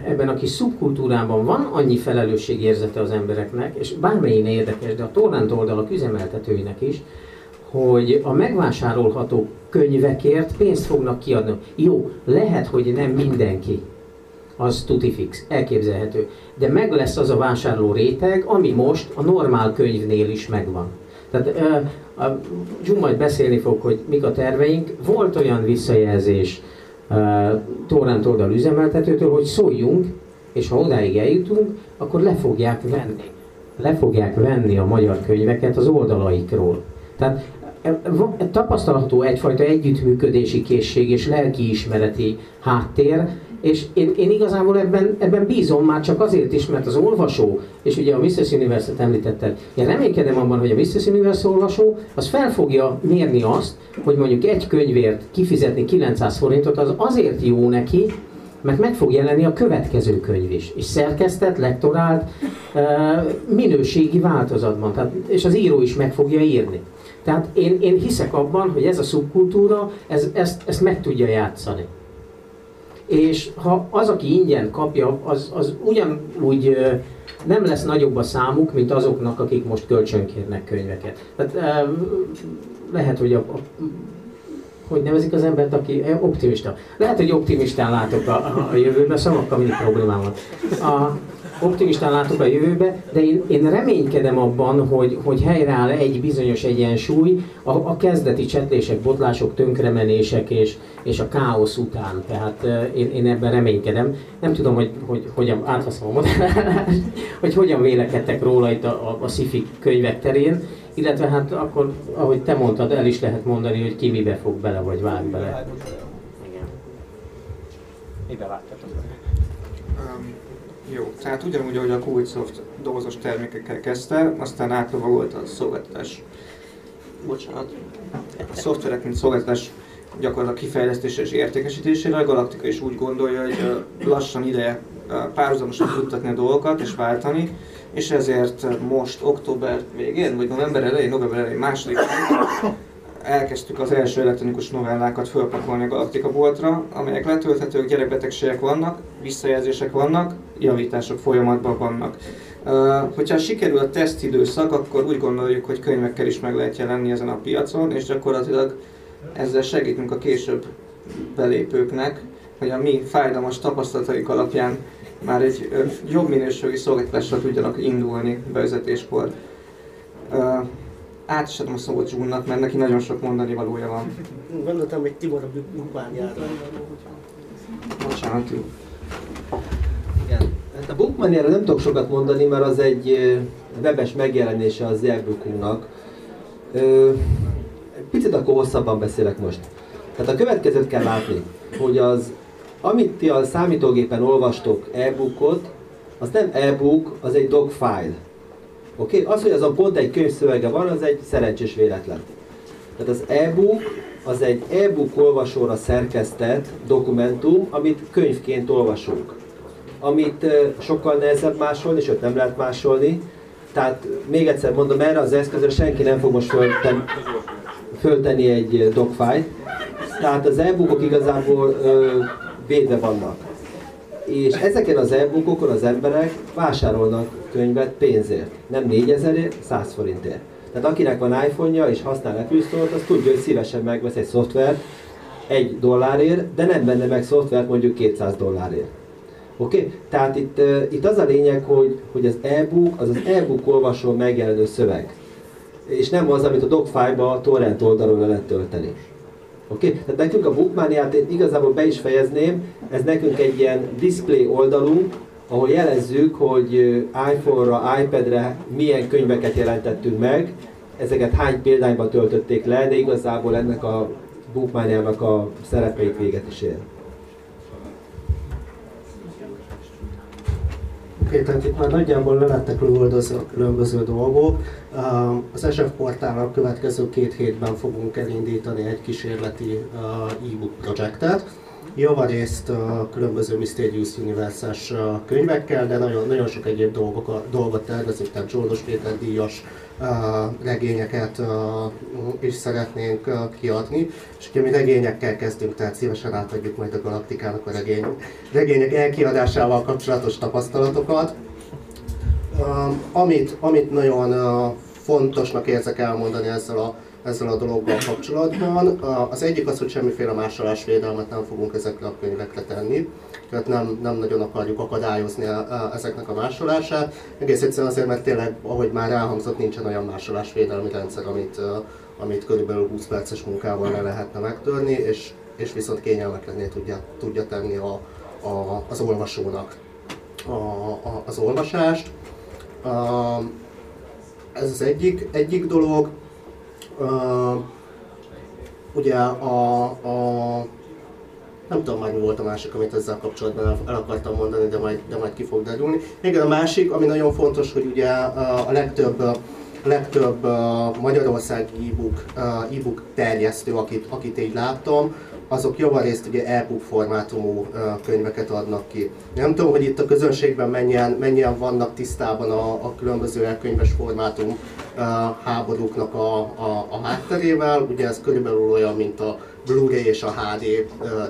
ebben a kis szubkultúrában van annyi felelősségérzete az embereknek, és bármelyen érdekes, de a torrent oldalak üzemeltetőinek is, hogy a megvásárolható könyvekért pénzt fognak kiadni. Jó, lehet, hogy nem mindenki, az tuti fix, elképzelhető. De meg lesz az a vásárló réteg, ami most a normál könyvnél is megvan. Tehát a Jum majd beszélni fog, hogy mik a terveink. Volt olyan visszajelzés torrent oldal üzemeltetőtől, hogy szóljunk, és ha odáig eljutunk, akkor le fogják venni. Le fogják venni a magyar könyveket az oldalaikról. Tehát tapasztalható egyfajta együttműködési készség és lelkiismereti háttér, és én, én igazából ebben, ebben bízom már csak azért is, mert az olvasó, és ugye a Mrs. Universe-et említetted, én reménykedem abban, hogy a Mrs. Universe olvasó, az fel fogja mérni azt, hogy mondjuk egy könyvért kifizetni 900 forintot, az azért jó neki, mert meg fog jelenni a következő könyv is, és szerkesztett, lektorált, minőségi változatban, tehát, és az író is meg fogja írni. Tehát én, én hiszek abban, hogy ez a szubkultúra, ez, ezt, ezt meg tudja játszani és ha az, aki ingyen kapja, az, az ugyanúgy nem lesz nagyobb a számuk, mint azoknak, akik most kölcsönkérnek könyveket. Tehát lehet, hogy a, a hogy nevezik az embert, aki optimista. Lehet, hogy optimistán látok a, a jövőbe, szavakkal mindig problémám van. A, optimistán látok a jövőbe, de én, én reménykedem abban, hogy, hogy helyreáll egy bizonyos egyensúly a, a kezdeti csetlések, botlások, tönkremenések és, és a káosz után. Tehát én, én ebben reménykedem. Nem tudom, hogy, hogy hogyan áthaszom a modellást, hogy hogyan vélekedtek róla itt a, a, a sci könyvek terén, illetve hát akkor, ahogy te mondtad, el is lehet mondani, hogy ki mibe fog bele, vagy vág bele. Igen.
Mibe vágtatok? Jó, tehát ugyanúgy, ahogy a Covid-Soft dobozos termékekkel kezdte, aztán átlovagolt a szolgáltatás, bocsánat, a szoftverek, mint szolgáltatás gyakorlatilag kifejlesztése és értékesítésére. A Galaktika is úgy gondolja, hogy lassan ideje párhuzamosan futtatni a dolgokat és váltani, és ezért most október végén, vagy november elején, november elején második elkezdtük az első elektronikus novellákat fölpakolni a Galaktika boltra, amelyek letölthetők, gyerekbetegségek vannak, visszajelzések vannak, javítások folyamatban vannak. Uh, hogyha sikerül a tesztidőszak, akkor úgy gondoljuk, hogy könyvekkel is meg lehet jelenni ezen a piacon, és gyakorlatilag ezzel segítünk a később belépőknek, hogy a mi fájdalmas tapasztalataik alapján már egy jobb minőségi szolgáltatással tudjanak indulni bevezetéskor. Át is adom a szót Zsúlnak, mert neki nagyon sok mondani valója van.
Gondoltam, hogy Tibor a bukmányára.
Bocsánat.
Igen. Hát a Bookmaniára nem tudok sokat mondani, mert az egy webes megjelenése az e Picit akkor hosszabban beszélek most. Tehát a következőt kell látni, hogy az, amit ti a számítógépen olvastok e-bookot, az nem e-book, az egy dog file. Oké? Okay? Az, hogy azon pont egy könyvszövege van, az egy szerencsés véletlen. Tehát az e-book az egy e-book olvasóra szerkesztett dokumentum, amit könyvként olvasunk. Amit sokkal nehezebb másolni, sőt nem lehet másolni. Tehát még egyszer mondom, erre az eszközre senki nem fog most fölten, föltenni egy docfile Tehát az e-bookok igazából ö, védve vannak. És ezeken az e-bookokon az emberek vásárolnak könyvet pénzért. Nem 4000ért, 100 forintért. Tehát akinek van iPhone-ja és használ Apple Store-t, az tudja, hogy szívesen megvesz egy szoftvert egy dollárért, de nem venne meg szoftvert mondjuk 200 dollárért. Oké? Okay? Tehát itt, uh, itt az a lényeg, hogy, hogy az e-book az az e-book olvasó megjelenő szöveg. És nem az, amit a docfile-ba a torrent oldalon le lehet tölteni. Oké? Okay? Tehát nekünk a bookmaniát én igazából be is fejezném, ez nekünk egy ilyen display oldalunk, ahol jelezzük, hogy iPhone-ra, iPad-re milyen könyveket jelentettünk meg, ezeket hány példányban töltötték le, de igazából ennek a bookmaniának a szerepeit véget is ér.
Oké, tehát itt már nagyjából le lettek lövöldözve a különböző dolgok. Az SF portálra a következő két hétben fogunk elindítani egy kísérleti e-book projektet. Javarészt különböző Mysterious universe könyvekkel, de nagyon, nagyon sok egyéb dolgok, dolgot tervezünk, tehát Zsoldos Péter díjas regényeket is szeretnénk kiadni, és ugye mi regényekkel kezdünk, tehát szívesen átadjuk majd a Galaktikának a regény, regények elkiadásával kapcsolatos tapasztalatokat. Amit, amit nagyon fontosnak érzek elmondani ezzel a ezzel a dologgal kapcsolatban. Az egyik az, hogy semmiféle másolásvédelmet nem fogunk ezekre a könyvekre tenni, tehát nem, nem nagyon akarjuk akadályozni ezeknek a másolását. Egész egyszerűen azért, mert tényleg, ahogy már elhangzott, nincsen olyan másolásvédelmi rendszer, amit, amit körülbelül 20 perces munkával le lehetne megtörni, és, és viszont kényelmetlenné tudja, tudja tenni a, a, az olvasónak a, a, az olvasást. Ez az egyik, egyik dolog. Uh, ugye a, a nem tudom már mi volt a másik, amit ezzel kapcsolatban el, akartam mondani, de majd, de majd ki fog derülni. Még a másik, ami nagyon fontos, hogy ugye a legtöbb legtöbb magyarországi e-book, uh, e-book terjesztő, akit, akit így láttam, azok javarészt ugye e-book formátumú könyveket adnak ki. Nem tudom, hogy itt a közönségben mennyien, mennyien vannak tisztában a, a különböző elkönyves formátum háborúknak a, a, a hátterével. Ugye ez körülbelül olyan, mint a Blu-ray és a HD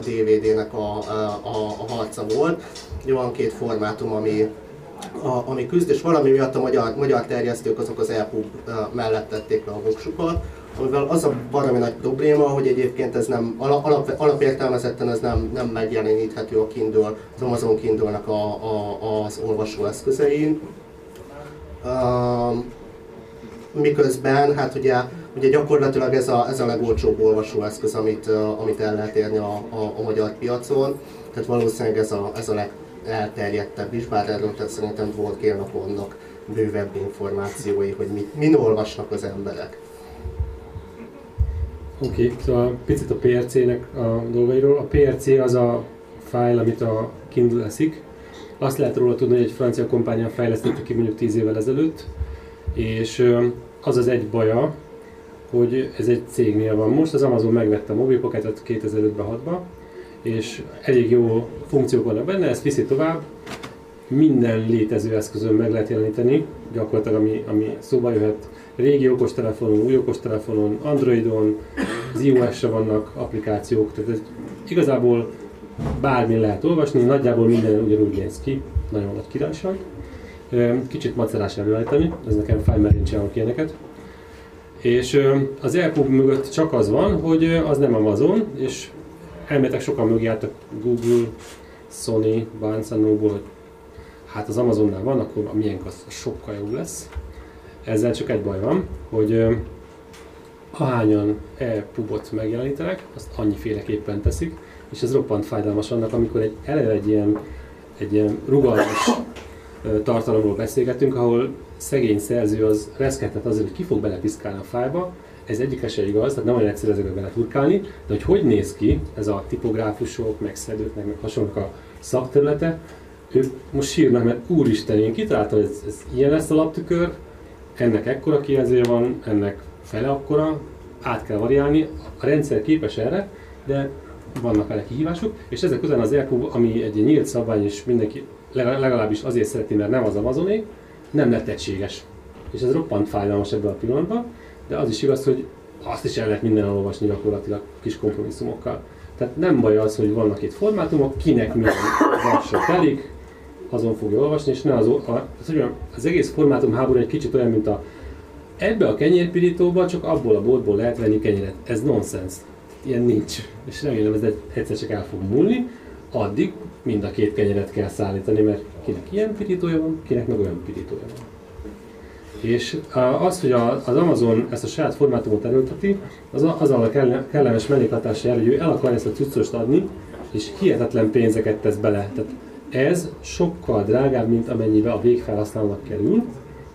DVD-nek a, a, a harca volt. Van két formátum, ami, a, ami küzd, és valami miatt a magyar, magyar terjesztők azok az EPUB mellett tették le a voksukat amivel az a valami nagy probléma, hogy egyébként ez nem, alap, alapértelmezetten ez nem, nem megjeleníthető a Kindle, az Amazon Kindle-nek a, a, az olvasó eszközein. Uh, miközben, hát ugye, ugye gyakorlatilag ez a, ez a legolcsóbb olvasóeszköz, amit, amit el lehet érni a, a, a magyar piacon, tehát valószínűleg ez a, ez a legelterjedtebb is, bár erről szerintem volt kérnek vannak bővebb információi, hogy mit, min olvasnak az emberek.
Oké, okay, szóval picit a PRC-nek a dolgairól. A PRC az a file, amit a Kindle eszik. Azt lehet róla tudni, hogy egy francia kompánia fejlesztette ki mondjuk 10 évvel ezelőtt, és az az egy baja, hogy ez egy cégnél van most, az Amazon megvette a mobilpocketet 2005-ben 6 és elég jó funkciók vannak benne, ezt viszi tovább, minden létező eszközön meg lehet jeleníteni, gyakorlatilag ami, ami szóba jöhet, régi okostelefonon, új okostelefonon, Androidon, az iOS-re vannak applikációk, tehát ez igazából bármi lehet olvasni, nagyjából minden ugyanúgy néz ki, nagyon nagy királyság. Kicsit macerás előállítani, ez nekem fáj, mert én ilyeneket. És az EPUB mögött csak az van, hogy az nem Amazon, és elméletek sokan mögé álltak Google, Sony, Barnes Noble, hogy hát az Amazonnál van, akkor a miénk az sokkal jobb lesz. Ezzel csak egy baj van, hogy ahányan e-pubot megjelenítenek, azt annyiféleképpen teszik, és ez roppant fájdalmas annak, amikor egy eleve egy ilyen, egy ilyen rugalmas tartalomról beszélgetünk, ahol szegény szerző az reszketett azért, hogy ki fog belepiszkálni a fájba, ez egyik se igaz, tehát nem olyan egyszerű ezekbe beleturkálni, de hogy hogy néz ki ez a tipográfusok, meg szedők, meg, meg hasonlók a szakterülete, ők most sírnak, mert úristen, én kitaláltam, hogy ez, ez ilyen lesz a laptükör, ennek ekkora kijelzője van, ennek fele akkora, át kell variálni, a rendszer képes erre, de vannak vele kihívások, és ezek közben az ERCO, ami egy nyílt szabvány, és mindenki legalábbis azért szereti, mert nem az Amazoné, nem lett egységes. És ez roppant fájdalmas ebben a pillanatban, de az is igaz, hogy azt is el lehet minden olvasni gyakorlatilag kis kompromisszumokkal. Tehát nem baj az, hogy vannak itt formátumok, kinek milyen verse telik, azon fogja olvasni, és ne az, az, az egész formátum háború egy kicsit olyan, mint a ebbe a kenyérpirítóba csak abból a boltból lehet venni kenyeret. Ez nonsens. Ilyen nincs. És remélem ez egyszer csak el fog múlni. addig mind a két kenyeret kell szállítani, mert kinek ilyen pirítója van, kinek meg olyan pirítója van. És az, hogy az Amazon ezt a saját formátumot erőlteti, az azzal a kellemes mellékhatása jel, hogy ő el akar ezt a cuccost adni, és hihetetlen pénzeket tesz bele. Tehát ez sokkal drágább, mint amennyibe a végfelhasználónak kerül,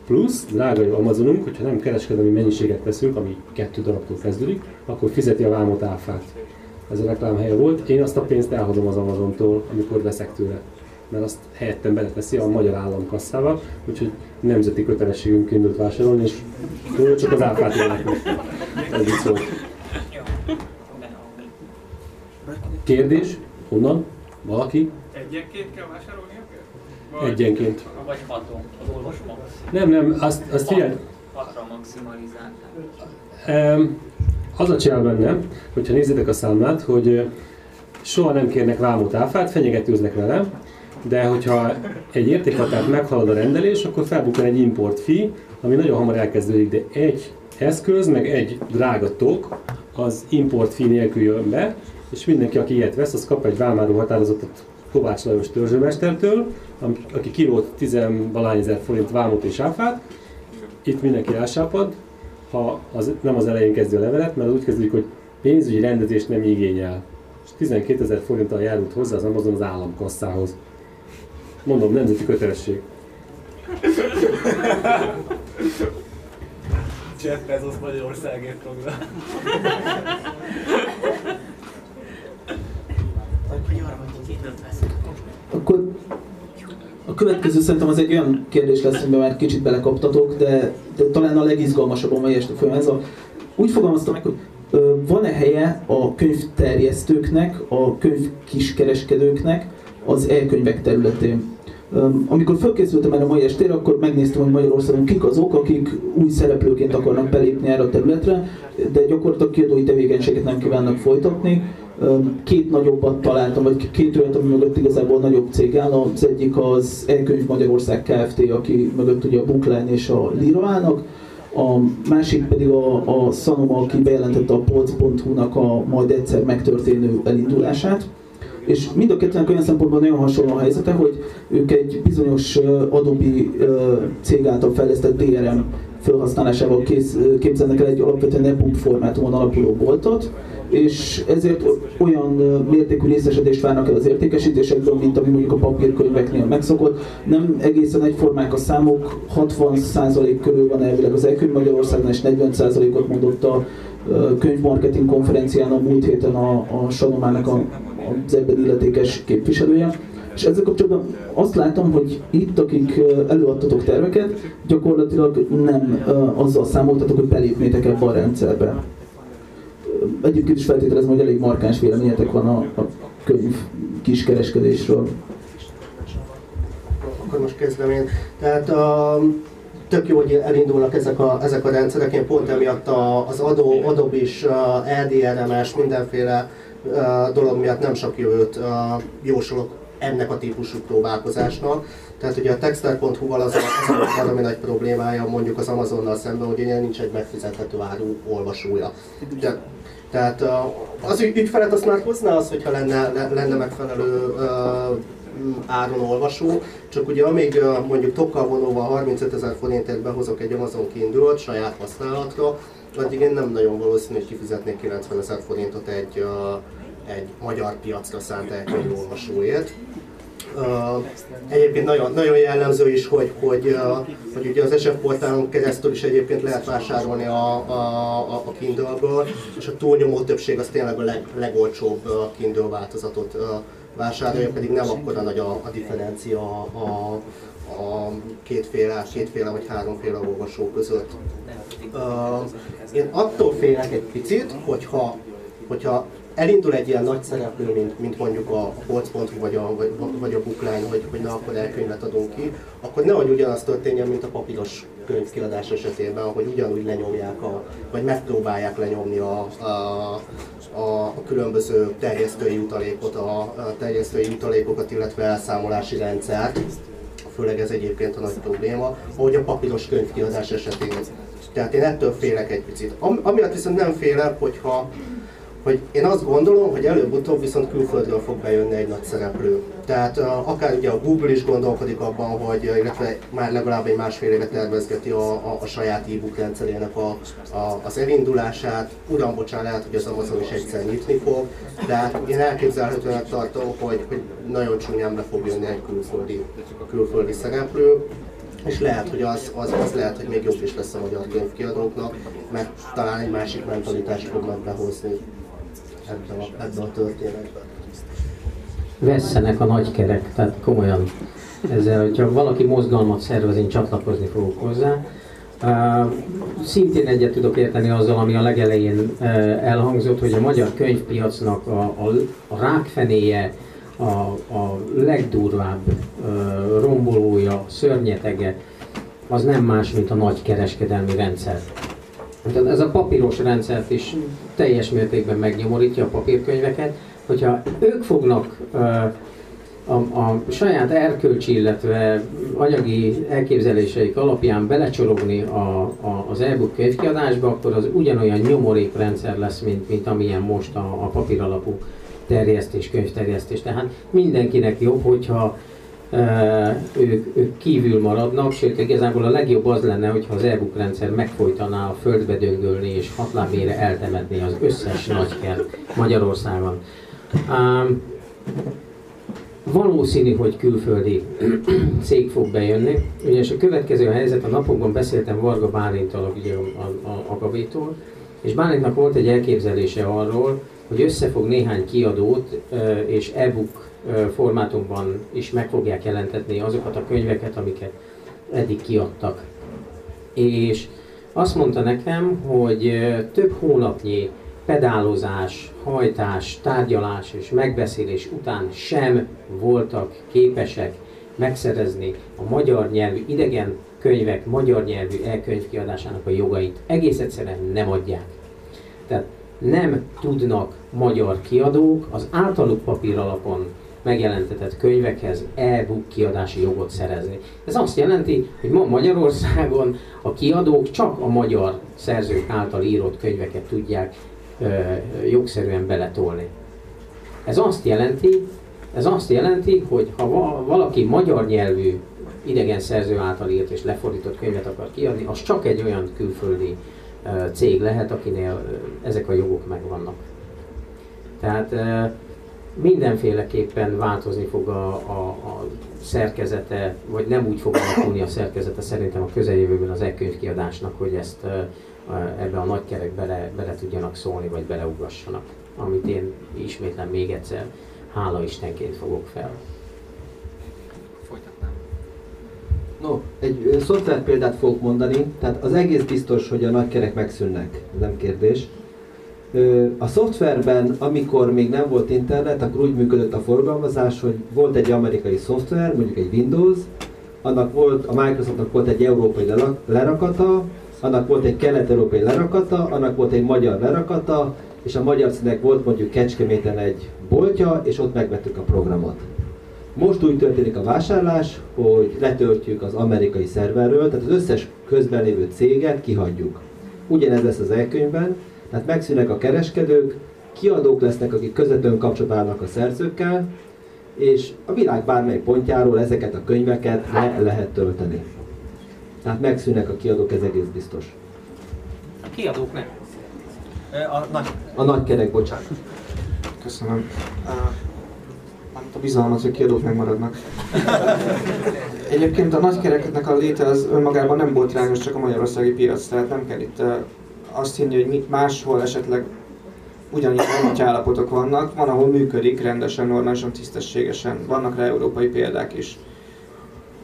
plusz drága Amazonunk, hogyha nem kereskedelmi mennyiséget veszünk, ami kettő darabtól kezdődik, akkor fizeti a vámot áfát. Ez a reklám helye volt. Én azt a pénzt elhozom az Amazontól, amikor veszek tőle mert azt helyettem beleteszi a magyar állam kasszába, úgyhogy nemzeti kötelességünk indult vásárolni, és csak az áfát. Ez szó. Kérdés? Honnan? Valaki?
Egyenként kell vásárolni
Vagy, Egyenként.
Vagy haton, az olvasóban?
Nem, nem, azt, azt figyelj.
Hatra maximalizáltál.
Um, az a csinál benne, hogyha nézzétek a számlát, hogy soha nem kérnek vámot áfát, fenyegetőznek vele, de hogyha egy értékhatárt meghalad a rendelés, akkor felbukkan egy import fee, ami nagyon hamar elkezdődik, de egy eszköz, meg egy drága tok, az import fee nélkül jön be, és mindenki, aki ilyet vesz, az kap egy vámáró határozatot Kovács Lajos törzsőmestertől, aki kirót 10 ezer forint vámot és áfát, itt mindenki elsápad, ha az, nem az elején kezdi a levelet, mert úgy kezdődik, hogy pénzügyi rendezést nem igényel. És 12 ezer forinttal járult hozzá az Amazon az államkasszához. Mondom, nemzeti kötelesség.
Jeff Bezos Magyarországért program.
Akkor a következő szerintem az egy olyan kérdés lesz, amiben már kicsit belekaptatok, de, de talán a legizgalmasabb a mai este folyamán. Ez a, úgy fogalmaztam meg, hogy van-e helye a könyvterjesztőknek, a könyvkiskereskedőknek az e-könyvek területén? Amikor felkészültem erre a mai estére, akkor megnéztem, hogy Magyarországon kik azok, akik új szereplőként akarnak belépni erre a területre, de gyakorlatilag kiadói tevékenységet nem kívánnak folytatni. Két nagyobbat találtam, vagy két olyat, ami mögött igazából nagyobb cég áll. Az egyik az Elkönyv Magyarország Kft., aki mögött ugye a Bookline és a Lira állnak. A másik pedig a, a Sanoma, aki bejelentette a polc.hu-nak a majd egyszer megtörténő elindulását és mind a kettőnek olyan szempontból nagyon hasonló a helyzete, hogy ők egy bizonyos Adobe cég által fejlesztett DRM felhasználásával kész, képzelnek el egy alapvetően EPUB formátumon alapuló boltot, és ezért olyan mértékű részesedést várnak el az értékesítésekből, mint ami mondjuk a papírkönyveknél megszokott. Nem egészen egyformák a számok, 60% körül van elvileg az elkönyv Magyarországon, és 40%-ot mondott a könyvmarketing konferencián a múlt héten a, a Sanomának a, az ebben illetékes képviselője. És ezzel kapcsolatban azt látom, hogy itt, akik előadtatok terveket, gyakorlatilag nem azzal számoltatok, hogy belépnétek ebbe a rendszerbe. Egyébként is feltételezem, hogy elég markáns véleményetek van a, a könyv kiskereskedésről.
Akkor most kezdem én. Tehát a, tök jó, hogy elindulnak ezek a, ezek a rendszerek, én pont emiatt a, az adó, Adobe is, LDRMS, mindenféle dolog miatt nem sok jövőt jósolok ennek a típusú próbálkozásnak. Tehát ugye a texter.hu-val az, az a valami nagy problémája mondjuk az Amazonnal szemben, hogy ugye nincs egy megfizethető áru olvasója. De, tehát az ügyfelet azt már hozná az, hogyha lenne, lenne megfelelő áron olvasó, csak ugye amíg mondjuk tokkal vonóval 35 ezer forintért behozok egy Amazon kindle saját használatra, addig én nem nagyon valószínű, hogy kifizetnék 90 ezer forintot egy, egy magyar piacra szánt elkönyv olvasóért. Uh, egyébként nagyon, nagyon jellemző is, hogy, hogy, uh, hogy ugye az SF portálon keresztül is egyébként lehet vásárolni a, a, a Kindle-ből, és a túlnyomó többség az tényleg a leg, legolcsóbb Kindle változatot uh, vásárolja, pedig nem akkora nagy a, a differencia a, a, a kétféle, kétféle vagy háromféle olvasó között. Én attól félek egy picit, hogyha, hogyha elindul egy ilyen nagy szereplő, mint, mint mondjuk a, Polc.hu vagy a, vagy, vagy a Bookline, hogy, hogy na akkor elkönyvet adunk ki, akkor nehogy ugyanaz történjen, mint a papíros könyvkiadás esetében, hogy ugyanúgy lenyomják, a, vagy megpróbálják lenyomni a, a, a, a különböző terjesztői utalékot, a, a terjesztői utalékokat, illetve elszámolási rendszert. Főleg ez egyébként a nagy probléma, ahogy a papíros könyvkiadás esetén. Tehát én ettől félek egy picit. Am, amiatt viszont nem félek, hogyha hogy én azt gondolom, hogy előbb-utóbb viszont külföldről fog bejönni egy nagy szereplő. Tehát akár ugye a Google is gondolkodik abban, hogy, illetve már legalább egy másfél éve tervezgeti a, a, a saját e-book rendszerének a, a, az elindulását. Ugyan bocsán, lehet, hogy az Amazon is egyszer nyitni fog, de hát én elképzelhetően tartom, hogy, hogy nagyon csúnyán be fog jönni egy külföldi, külföldi szereplő és lehet, hogy az, az, az lehet, hogy még jobb is lesz a magyar könyvkiadóknak, mert talán egy másik mentalitást fognak behozni ebbe a, ebbe a történetbe.
Vesszenek a nagy kerek, tehát komolyan ezzel, hogyha valaki mozgalmat szervez, én csatlakozni fogok hozzá. Uh, szintén egyet tudok érteni azzal, ami a legelején uh, elhangzott, hogy a magyar könyvpiacnak a, a, a rákfenéje, a, a legdurvább uh, rombolója, szörnyetege, az nem más, mint a nagy kereskedelmi rendszer. Tehát ez a papíros rendszert is teljes mértékben megnyomorítja a papírkönyveket, hogyha ők fognak a, a saját erkölcsi, illetve anyagi elképzeléseik alapján belecsorogni a, a, az e-book könyvkiadásba, akkor az ugyanolyan nyomorék rendszer lesz, mint, mint amilyen most a, a papír alapú terjesztés, könyvterjesztés. Tehát mindenkinek jobb, hogyha ők, ők kívül maradnak, sőt igazából a legjobb az lenne, hogyha az e-book rendszer megfojtaná a földbe döngölni és hatlábére eltemetni az összes nagykert Magyarországon. Um, valószínű, hogy külföldi cég fog bejönni. Ugyanis a következő helyzet, a napokban beszéltem Varga Bálintal, ugye a, a, a Gavétól, és Bálintnak volt egy elképzelése arról, hogy összefog néhány kiadót és e-book formátumban is meg fogják jelentetni azokat a könyveket, amiket eddig kiadtak. És azt mondta nekem, hogy több hónapnyi pedálozás, hajtás, tárgyalás és megbeszélés után sem voltak képesek megszerezni a magyar nyelvű idegen könyvek magyar nyelvű e-könyv kiadásának a jogait. Egész egyszerűen nem adják. Tehát nem tudnak magyar kiadók az általuk papír alapon megjelentetett könyvekhez e-book kiadási jogot szerezni. Ez azt jelenti, hogy ma Magyarországon a kiadók csak a magyar szerzők által írott könyveket tudják jogszerűen beletolni. Ez azt jelenti, ez azt jelenti, hogy ha valaki magyar nyelvű idegen szerző által írt és lefordított könyvet akar kiadni, az csak egy olyan külföldi cég lehet, akinél ezek a jogok megvannak. Tehát mindenféleképpen változni fog a, a, a szerkezete, vagy nem úgy fog alakulni a szerkezete szerintem a közeljövőben az e-könyvkiadásnak, hogy ezt ebbe a nagy kerek bele, bele tudjanak szólni, vagy beleugassanak. Amit én ismétlen még egyszer hála Istenként fogok fel.
No, egy szoftver példát fogok mondani, tehát az egész biztos, hogy a nagy kerek megszűnnek, nem kérdés. A szoftverben, amikor még nem volt internet, akkor úgy működött a forgalmazás, hogy volt egy amerikai szoftver, mondjuk egy Windows, annak volt, a Microsoftnak volt egy európai lerakata, annak volt egy kelet-európai lerakata, annak volt egy magyar lerakata, és a magyar színek volt mondjuk Kecskeméten egy boltja, és ott megvettük a programot. Most úgy történik a vásárlás, hogy letöltjük az amerikai szerverről, tehát az összes közben lévő céget kihagyjuk. Ugyanez lesz az elkönyvben, tehát megszűnnek a kereskedők, kiadók lesznek, akik közvetlenül kapcsolatban állnak a szerzőkkel, és a világ bármely pontjáról ezeket a könyveket le lehet tölteni. Tehát megszűnnek a kiadók, ez egész biztos.
A kiadók nem. A nagy...
A nagy kerek, bocsánat.
Köszönöm. a bizalmat, hogy kiadók megmaradnak. Egyébként a nagykereknek a léte az önmagában nem volt rányos csak a magyarországi piac, tehát nem kell itt azt hinni, hogy mit máshol esetleg ugyanilyen nagy állapotok vannak, van, ahol működik rendesen, normálisan, tisztességesen, vannak rá európai példák is.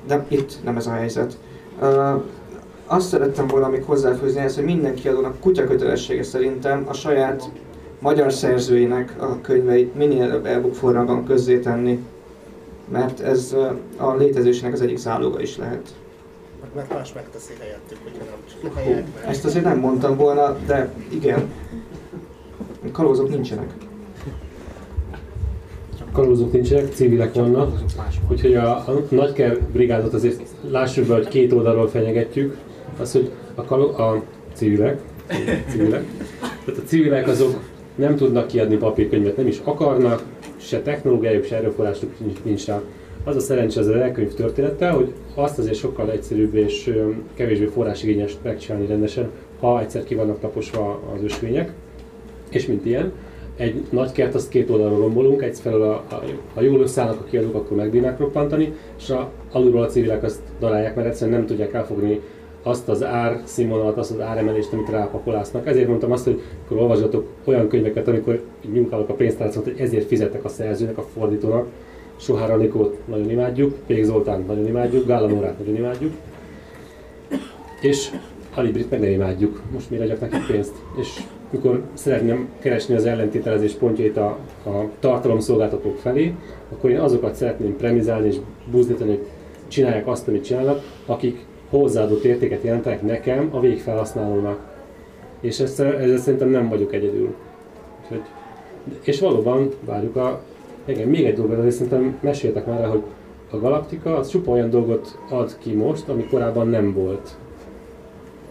De itt nem ez a helyzet. Uh, azt szerettem volna még hozzáfőzni ehhez, hogy minden kiadónak kutya kötelessége szerintem a saját magyar szerzőinek a könyveit minél előbb e-book formában közzétenni, mert ez a létezésének az egyik záloga is lehet.
Mert más megteszi helyettük, hogyha nem csinálják
meg. Ezt azért nem mondtam volna, de igen. Kalózok nincsenek.
kalózok nincsenek, civilek vannak, úgyhogy a, a nagyker brigádot azért lássuk be, hogy két oldalról fenyegetjük, az, hogy a, kaló, a civilek, civilek, tehát a civilek azok nem tudnak kiadni papírkönyvet, nem is akarnak, se technológiájuk, se erőforrásuk nincs, nincs rá. Az a szerencse az elkönyv történettel, hogy azt azért sokkal egyszerűbb és kevésbé forrásigényes megcsinálni rendesen, ha egyszer ki vannak taposva az ösvények, és mint ilyen, egy nagy kert azt két oldalról rombolunk, egyfelől a, a, ha jól összeállnak a kiadók, akkor megbírnák roppantani, és a, alulról a civilek azt darálják, mert egyszerűen nem tudják elfogni azt az ár színvonalat, azt az áremelést, amit rápakolásznak. Ezért mondtam azt, hogy akkor olvasgatok olyan könyveket, amikor nyunkálok a pénztárcát, hogy ezért fizetek a szerzőnek, a fordítónak. Sohára Nikót nagyon imádjuk, Pék Zoltán nagyon imádjuk, Gála Nórát nagyon imádjuk. És Alibrit meg nem imádjuk. Most mire adjak neki pénzt? És mikor szeretném keresni az ellentételezés pontjait a, a tartalomszolgáltatók felé, akkor én azokat szeretném premizálni és buzdítani, hogy csinálják azt, amit csinálnak, akik hozzáadott értéket jelentenek nekem, a végfelhasználónak. És ezzel, ezzel szerintem nem vagyok egyedül. Úgyhogy, és valóban várjuk a... Igen, még egy dolgot azért szerintem meséltek már rá, hogy a Galaktika az csupa olyan dolgot ad ki most, ami korábban nem volt.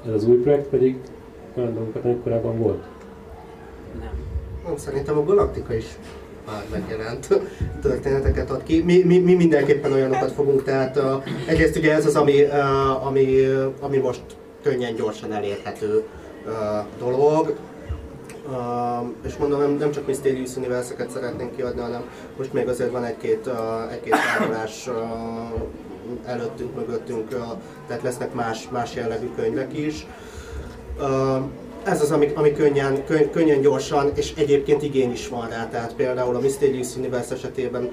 Ez az új projekt pedig olyan dolgokat, ami korábban volt.
Nem, szerintem a Galaktika is már megjelent történeteket ad ki. Mi, mi, mi mindenképpen olyanokat fogunk, tehát uh, egyrészt ugye ez az, ami, uh, ami, ami most könnyen, gyorsan elérhető uh, dolog. Uh, és mondom, nem, nem csak Mysterious universe szeretnénk kiadni, hanem most még azért van egy-két, uh, egy-két tárolás uh, előttünk, mögöttünk, uh, tehát lesznek más, más jellegű könyvek is. Uh, ez az, ami, ami könnyen, könny, könnyen, gyorsan, és egyébként igény is van rá. Tehát például a Mysterious Universe esetében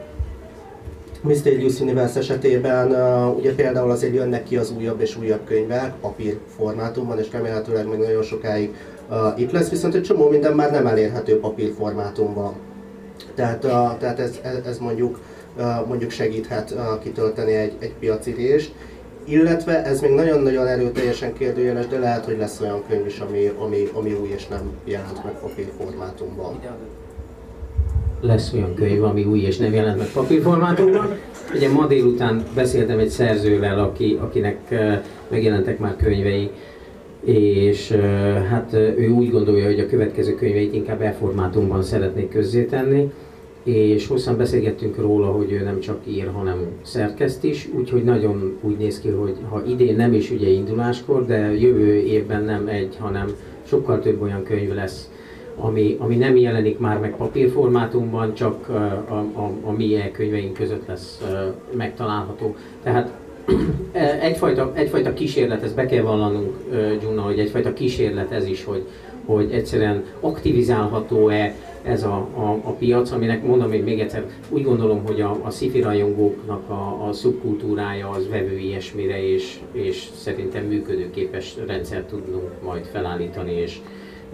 Mysterious Universe esetében uh, ugye például azért jönnek ki az újabb és újabb könyvek papír formátumban, és remélhetőleg még nagyon sokáig itt lesz, viszont egy csomó minden már nem elérhető papír formátumban. Tehát, uh, tehát ez, ez, mondjuk, uh, mondjuk segíthet uh, kitölteni egy, egy piacirést. Illetve ez még nagyon-nagyon erőteljesen kérdőjeles, de lehet, hogy lesz olyan könyv is, ami, ami, ami új és nem jelent meg papírformátumban.
Lesz olyan könyv, ami új és nem jelent meg papírformátumban. Ugye ma délután beszéltem egy szerzővel, aki, akinek uh, megjelentek már könyvei, és hát ő úgy gondolja, hogy a következő könyveit inkább e-formátumban szeretnék közzétenni és hosszan beszélgettünk róla, hogy ő nem csak ír, hanem szerkeszt is, úgyhogy nagyon úgy néz ki, hogy ha idén nem is ugye induláskor, de jövő évben nem egy, hanem sokkal több olyan könyv lesz, ami, ami nem jelenik már meg papírformátumban, csak a, a, a mi e-könyveink között lesz megtalálható. Tehát egyfajta, egyfajta kísérlet, ezt be kell vallanunk, Gyuna, hogy egyfajta kísérlet ez is, hogy, hogy egyszerűen aktivizálható-e ez a, a, a piac, aminek mondom még, még egyszer, úgy gondolom, hogy a, a sci rajongóknak a, a szubkultúrája az vevő ilyesmire, és, és szerintem működőképes rendszert tudunk majd felállítani és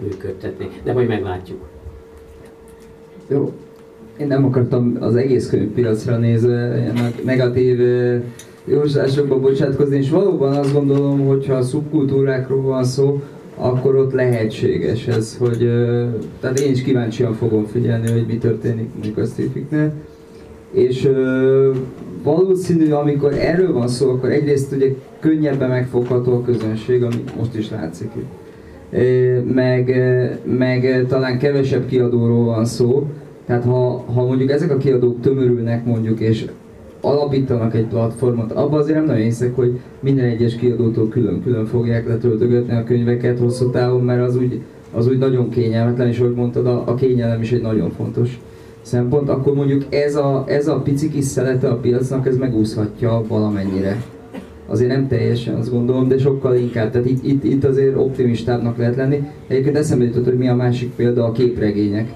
működtetni. De majd meglátjuk.
Jó. Én nem akartam az egész könyvpiacra nézve negatív jóslásokba bocsátkozni, és valóban azt gondolom, hogy ha a szubkultúrákról van szó, akkor ott lehetséges ez, hogy tehát én is kíváncsian fogom figyelni, hogy mi történik mondjuk a Stifiknél. És valószínű, amikor erről van szó, akkor egyrészt ugye könnyebben megfogható a közönség, ami most is látszik itt. Meg, meg talán kevesebb kiadóról van szó, tehát ha, ha mondjuk ezek a kiadók tömörülnek mondjuk, és alapítanak egy platformot, abban azért nem nagyon hiszek, hogy minden egyes kiadótól külön-külön fogják letöltögetni a könyveket hosszú távon, mert az úgy, az úgy nagyon kényelmetlen, és ahogy mondtad, a, a kényelem is egy nagyon fontos szempont, akkor mondjuk ez a, ez a pici kis szelete a piacnak, ez megúszhatja valamennyire. Azért nem teljesen azt gondolom, de sokkal inkább. Tehát itt, itt, itt azért optimistábbnak lehet lenni. Egyébként eszembe jutott, hogy mi a másik példa a képregények.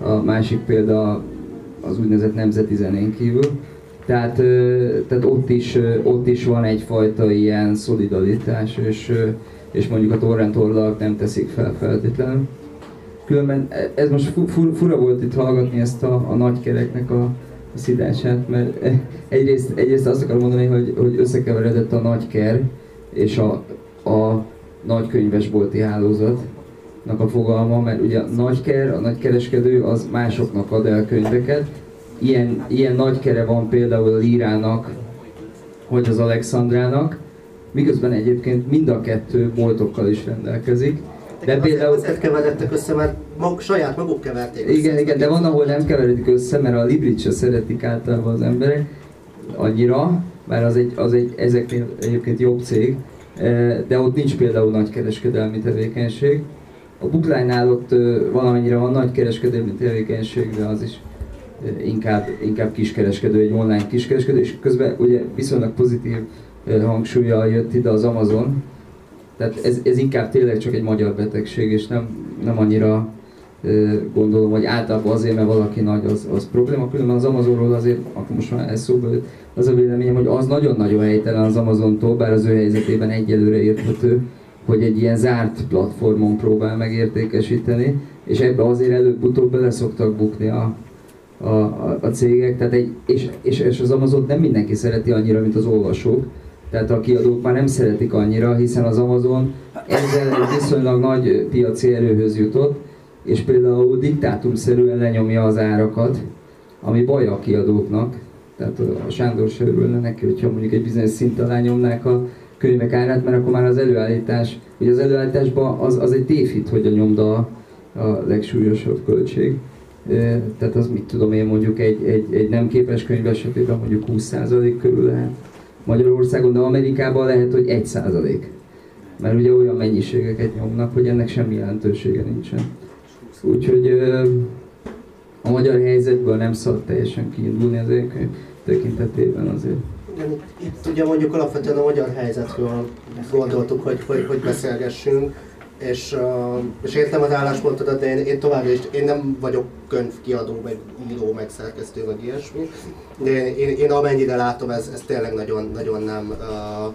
A másik példa az úgynevezett nemzeti zenén kívül tehát, tehát ott, is, ott is van egyfajta ilyen szolidaritás, és, és mondjuk a torrent oldalak nem teszik fel feltétlenül. Különben e, ez most fura volt itt hallgatni ezt a, a nagykereknek a, a szidását, mert e, egyrészt, egyrészt azt akarom mondani, hogy, hogy összekeveredett a nagyker és a, a nagykönyvesbolti hálózatnak a fogalma, mert ugye a nagyker, a nagykereskedő az másoknak ad el könyveket, ilyen, ilyen nagy kere van például a Lírának, vagy az Alexandrának, miközben egyébként mind a kettő boltokkal is rendelkezik, De
azért,
például...
azért keveredtek össze, mert mag, saját maguk keverték össze.
Igen, igen, de van, ahol nem keveredik össze, mert a librit se szeretik általában az emberek annyira, mert az egy, az egy ezeknél egyébként jobb cég, eh, de ott nincs például nagy kereskedelmi tevékenység. A bookline ott eh, valamennyire van nagy kereskedelmi tevékenység, de az is inkább, inkább kiskereskedő, egy online kiskereskedő, és közben ugye viszonylag pozitív hangsúlyjal jött ide az Amazon, tehát ez, ez inkább tényleg csak egy magyar betegség, és nem, nem annyira gondolom, hogy általában azért, mert valaki nagy, az, az probléma. Különben az Amazonról azért, akkor most már ez szóba jött, az a véleményem, hogy az nagyon-nagyon helytelen az Amazontól, bár az ő helyzetében egyelőre érthető, hogy egy ilyen zárt platformon próbál megértékesíteni, és ebbe azért előbb-utóbb bele szoktak bukni a, a, a, a cégek, tehát egy, és, és, és az Amazon nem mindenki szereti annyira, mint az olvasók, tehát a kiadók már nem szeretik annyira, hiszen az Amazon ezzel egy viszonylag nagy piaci erőhöz jutott, és például diktátumszerűen lenyomja az árakat, ami baj a kiadóknak. Tehát a Sándor se örülne neki, hogyha mondjuk egy bizonyos szinten lenyomnák a könyvek árát, mert akkor már az előállítás, ugye az előállításban az, az egy tévhit, hogy a nyomda a legsúlyosabb költség. Tehát az mit tudom én mondjuk egy, egy, egy nem képes könyv esetében mondjuk 20% körül lehet Magyarországon, de Amerikában lehet, hogy 1%. Mert ugye olyan mennyiségeket nyomnak, hogy ennek semmi jelentősége nincsen. Úgyhogy a magyar helyzetből nem szabad teljesen kiindulni az könyv tekintetében azért.
Itt ugye mondjuk alapvetően a magyar helyzetről gondoltuk, hogy, hogy, hogy beszélgessünk, és, uh, és értem az álláspontodat, de én, én továbbra is, én nem vagyok könyvkiadó, meg író, meg szerkesztő, meg ilyesmi, de én, én amennyire látom, ez, ez tényleg nagyon, nagyon nem, uh,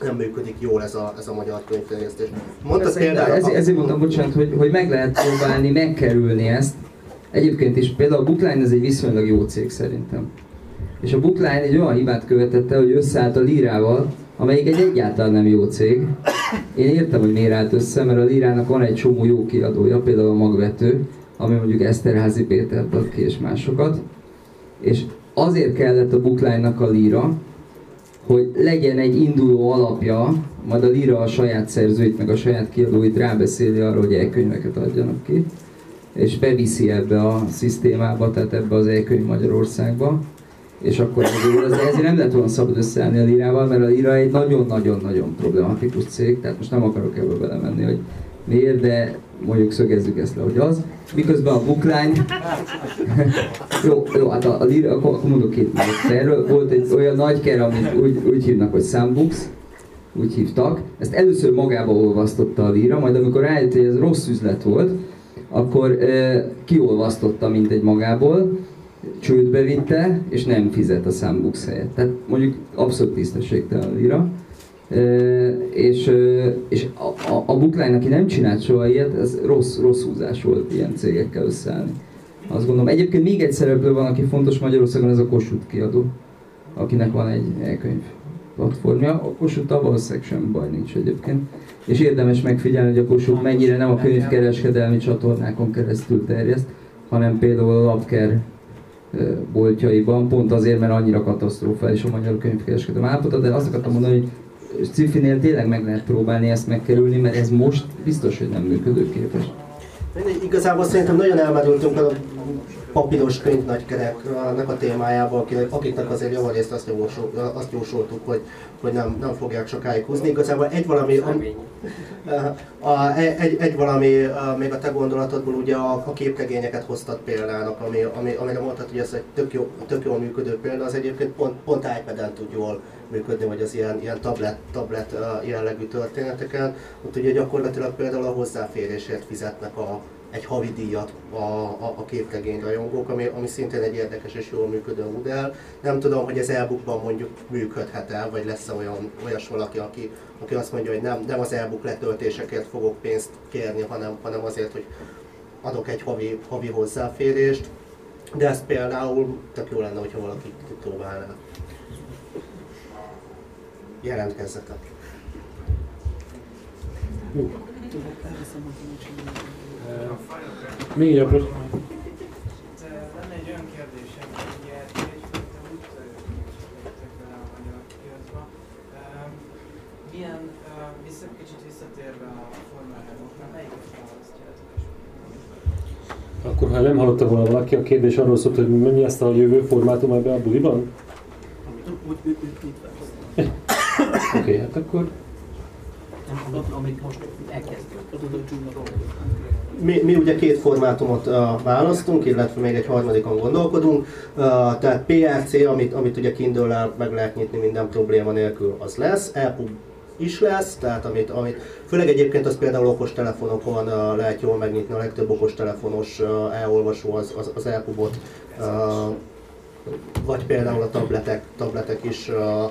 nem működik jól ez a, ez a magyar könyvterjesztés.
Mondtad például... Ez, ezért mondom, bocsánat, hogy, hogy meg lehet próbálni megkerülni ezt. Egyébként is például a Bookline ez egy viszonylag jó cég szerintem. És a Bookline egy olyan hibát követette, hogy összeállt a Lírával, amelyik egy egyáltalán nem jó cég. Én értem, hogy miért állt össze, mert a Lírának van egy csomó jó kiadója, például a Magvető, ami mondjuk Eszterházi Pétert ad ki és másokat. És azért kellett a Bookline-nak a Líra, hogy legyen egy induló alapja, majd a Lira a saját szerzőit, meg a saját kiadóit rábeszéli arra, hogy elkönyveket adjanak ki, és beviszi ebbe a szisztémába, tehát ebbe az elkönyv Magyarországba, és akkor azért, az, ezért nem lehet volna szabad összeállni a Lirával, mert a Lira egy nagyon-nagyon-nagyon problematikus cég, tehát most nem akarok ebbe belemenni, hogy miért, de mondjuk szögezzük ezt le, hogy az. Miközben a bookline... jó, jó, hát a, a lira, akkor, akkor mondok két mondatot. Erről volt egy olyan nagy ker, amit úgy, úgy hívnak, hogy Sandbooks, úgy hívtak. Ezt először magába olvasztotta a líra, majd amikor rájött, hogy ez rossz üzlet volt, akkor e, kiolvasztotta mint egy magából, csődbe vitte, és nem fizet a Sandbooks helyett. Tehát mondjuk abszolút tisztességtelen a líra és, és a, a, a bookline, aki nem csinált soha ilyet, ez rossz, rossz húzás volt ilyen cégekkel összeállni. Azt gondolom. Egyébként még egy szereplő van, aki fontos Magyarországon, ez a Kossuth kiadó, akinek van egy elkönyv platformja. A kossuth valószínűleg sem baj nincs egyébként. És érdemes megfigyelni, hogy a Kossuth mennyire nem a könyvkereskedelmi csatornákon keresztül terjeszt, hanem például a Lapker boltjaiban, pont azért, mert annyira katasztrofális a magyar könyvkereskedelmi állapota, de azt akartam mondani, hogy Cifinél tényleg meg lehet próbálni ezt megkerülni, mert ez most biztos, hogy nem működőképes.
Igazából szerintem nagyon elmerültünk a papíros könyv nagykereknek a témájába, akiknek azért javarészt azt, azt jósoltuk, hogy, hogy nem, nem fogják sokáig húzni. Igazából egy valami, a, a, egy, egy valami a, még a te gondolatodból ugye a, a képregényeket hoztad példának, ami, ami, amire mondtad, hogy ez egy tök, jó, tök jól működő példa, az egyébként pont, pont iPad-en tud jól működni, vagy az ilyen, ilyen tablet, tablet jellegű történeteken. Ott ugye gyakorlatilag például a hozzáférésért fizetnek a, egy havi díjat a, a, a képregény rajongók, ami, ami szintén egy érdekes és jól működő modell. Nem tudom, hogy ez elbukban mondjuk működhet el, vagy lesz-e olyan, olyas valaki, aki, aki azt mondja, hogy nem, nem az elbuk letöltésekért fogok pénzt kérni, hanem, hanem azért, hogy adok egy havi, havi hozzáférést. De ez például tök jó lenne, hogyha valaki próbálná jelentkezzetek. Uh.
Még jobb.
Lenne egy olyan kérdésem, hogy egyfajta úttörők vele a magyar piacba. Milyen vissza, kicsit visszatérve a formátumokra, melyiket választjátok?
Akkor, ha nem hallotta volna valaki, a kérdés arról szólt, hogy mi ezt a jövő formátum ebbe a buliban? Oké, okay, hát akkor
Amit most elkezdünk.
Mi, mi ugye két formátumot uh, választunk, illetve még egy harmadikon gondolkodunk. Uh, tehát PRC, amit, amit ugye kindle meg lehet nyitni minden probléma nélkül, az lesz. EPUB is lesz, tehát amit, amit főleg egyébként az például okostelefonokon uh, lehet jól megnyitni, a legtöbb okostelefonos uh, elolvasó az, az, az EPUB-ot, uh, vagy például a tabletek, tabletek is uh,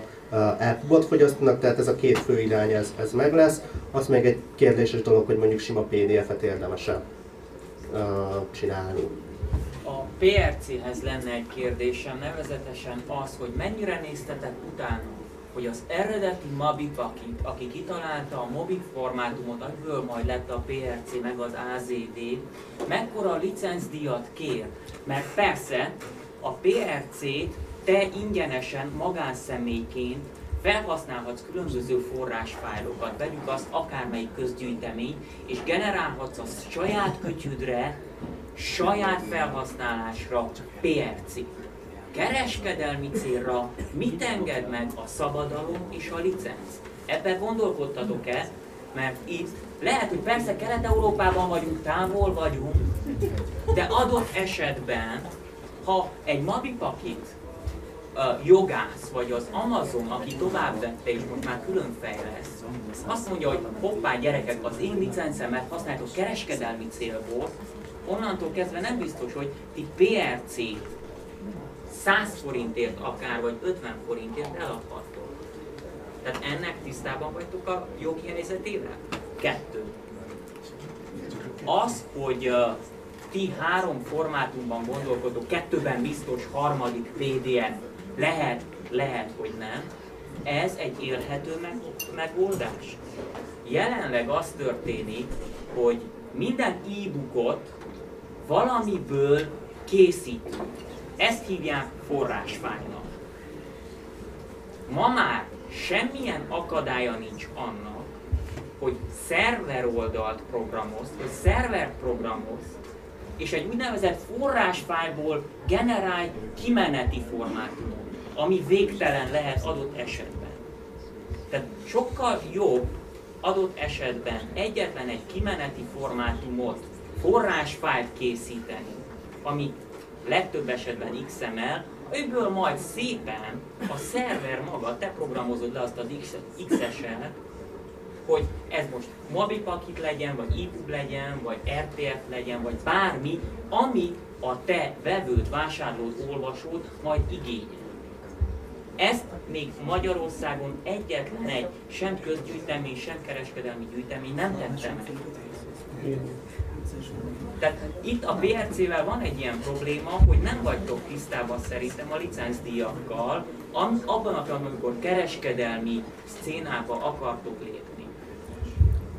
EPUB-ot fogyasztanak, tehát ez a két fő irány ez, ez meg lesz. Az még egy kérdéses dolog, hogy mondjuk sima PDF-et érdemes-e csinálni.
A PRC-hez lenne egy kérdésem, nevezetesen az, hogy mennyire néztetek utána, hogy az eredeti Mabi Pakit, aki kitalálta a Mobi formátumot, amiből majd lett a PRC meg az AZD, mekkora licencdíjat kér? Mert persze a PRC-t te ingyenesen magánszemélyként felhasználhatsz különböző forrásfájlokat, vegyük azt akármelyik közgyűjtemény, és generálhatsz a saját kütyüdre, saját felhasználásra PRC-t. Kereskedelmi célra mit enged meg a szabadalom és a licenc? Ebben gondolkodtatok-e? Mert itt lehet, hogy persze Kelet-Európában vagyunk, távol vagyunk, de adott esetben, ha egy Mabi Pakit jogász, vagy az Amazon, aki tovább vette és most már külön fejlesz, azt mondja, hogy hoppá gyerekek, az én licencemet használjátok kereskedelmi célból, onnantól kezdve nem biztos, hogy ti PRC 100 forintért akár, vagy 50 forintért eladhattok. Tehát ennek tisztában vagytok a jogi helyzetével? Kettő. Az, hogy ti három formátumban gondolkodok, kettőben biztos, harmadik PDF, lehet, lehet, hogy nem, ez egy élhető meg, megoldás. Jelenleg az történik, hogy minden e-bookot valamiből készítünk. Ezt hívják forrásfájnak. Ma már semmilyen akadálya nincs annak, hogy szerver oldalt programoz, vagy szerver programoz, és egy úgynevezett forrásfájból generálj kimeneti formátumot, ami végtelen lehet adott esetben. Tehát sokkal jobb adott esetben egyetlen egy kimeneti formátumot, forrásfájlt készíteni, ami legtöbb esetben XML, ebből majd szépen a szerver maga, te programozod le azt az XSL-t, hogy ez most Mobipakit legyen, vagy EPUB legyen, vagy RTF legyen, vagy bármi, ami a te vevőt, vásárlót, olvasót majd igényel. Ezt még Magyarországon egyetlen egy, sem közgyűjtemény, sem kereskedelmi gyűjtemény nem tette meg. Tehát itt a BRC-vel van egy ilyen probléma, hogy nem vagytok tisztában szerintem a licencdíjakkal, abban a pillanatban, amikor kereskedelmi szcénába akartok lépni.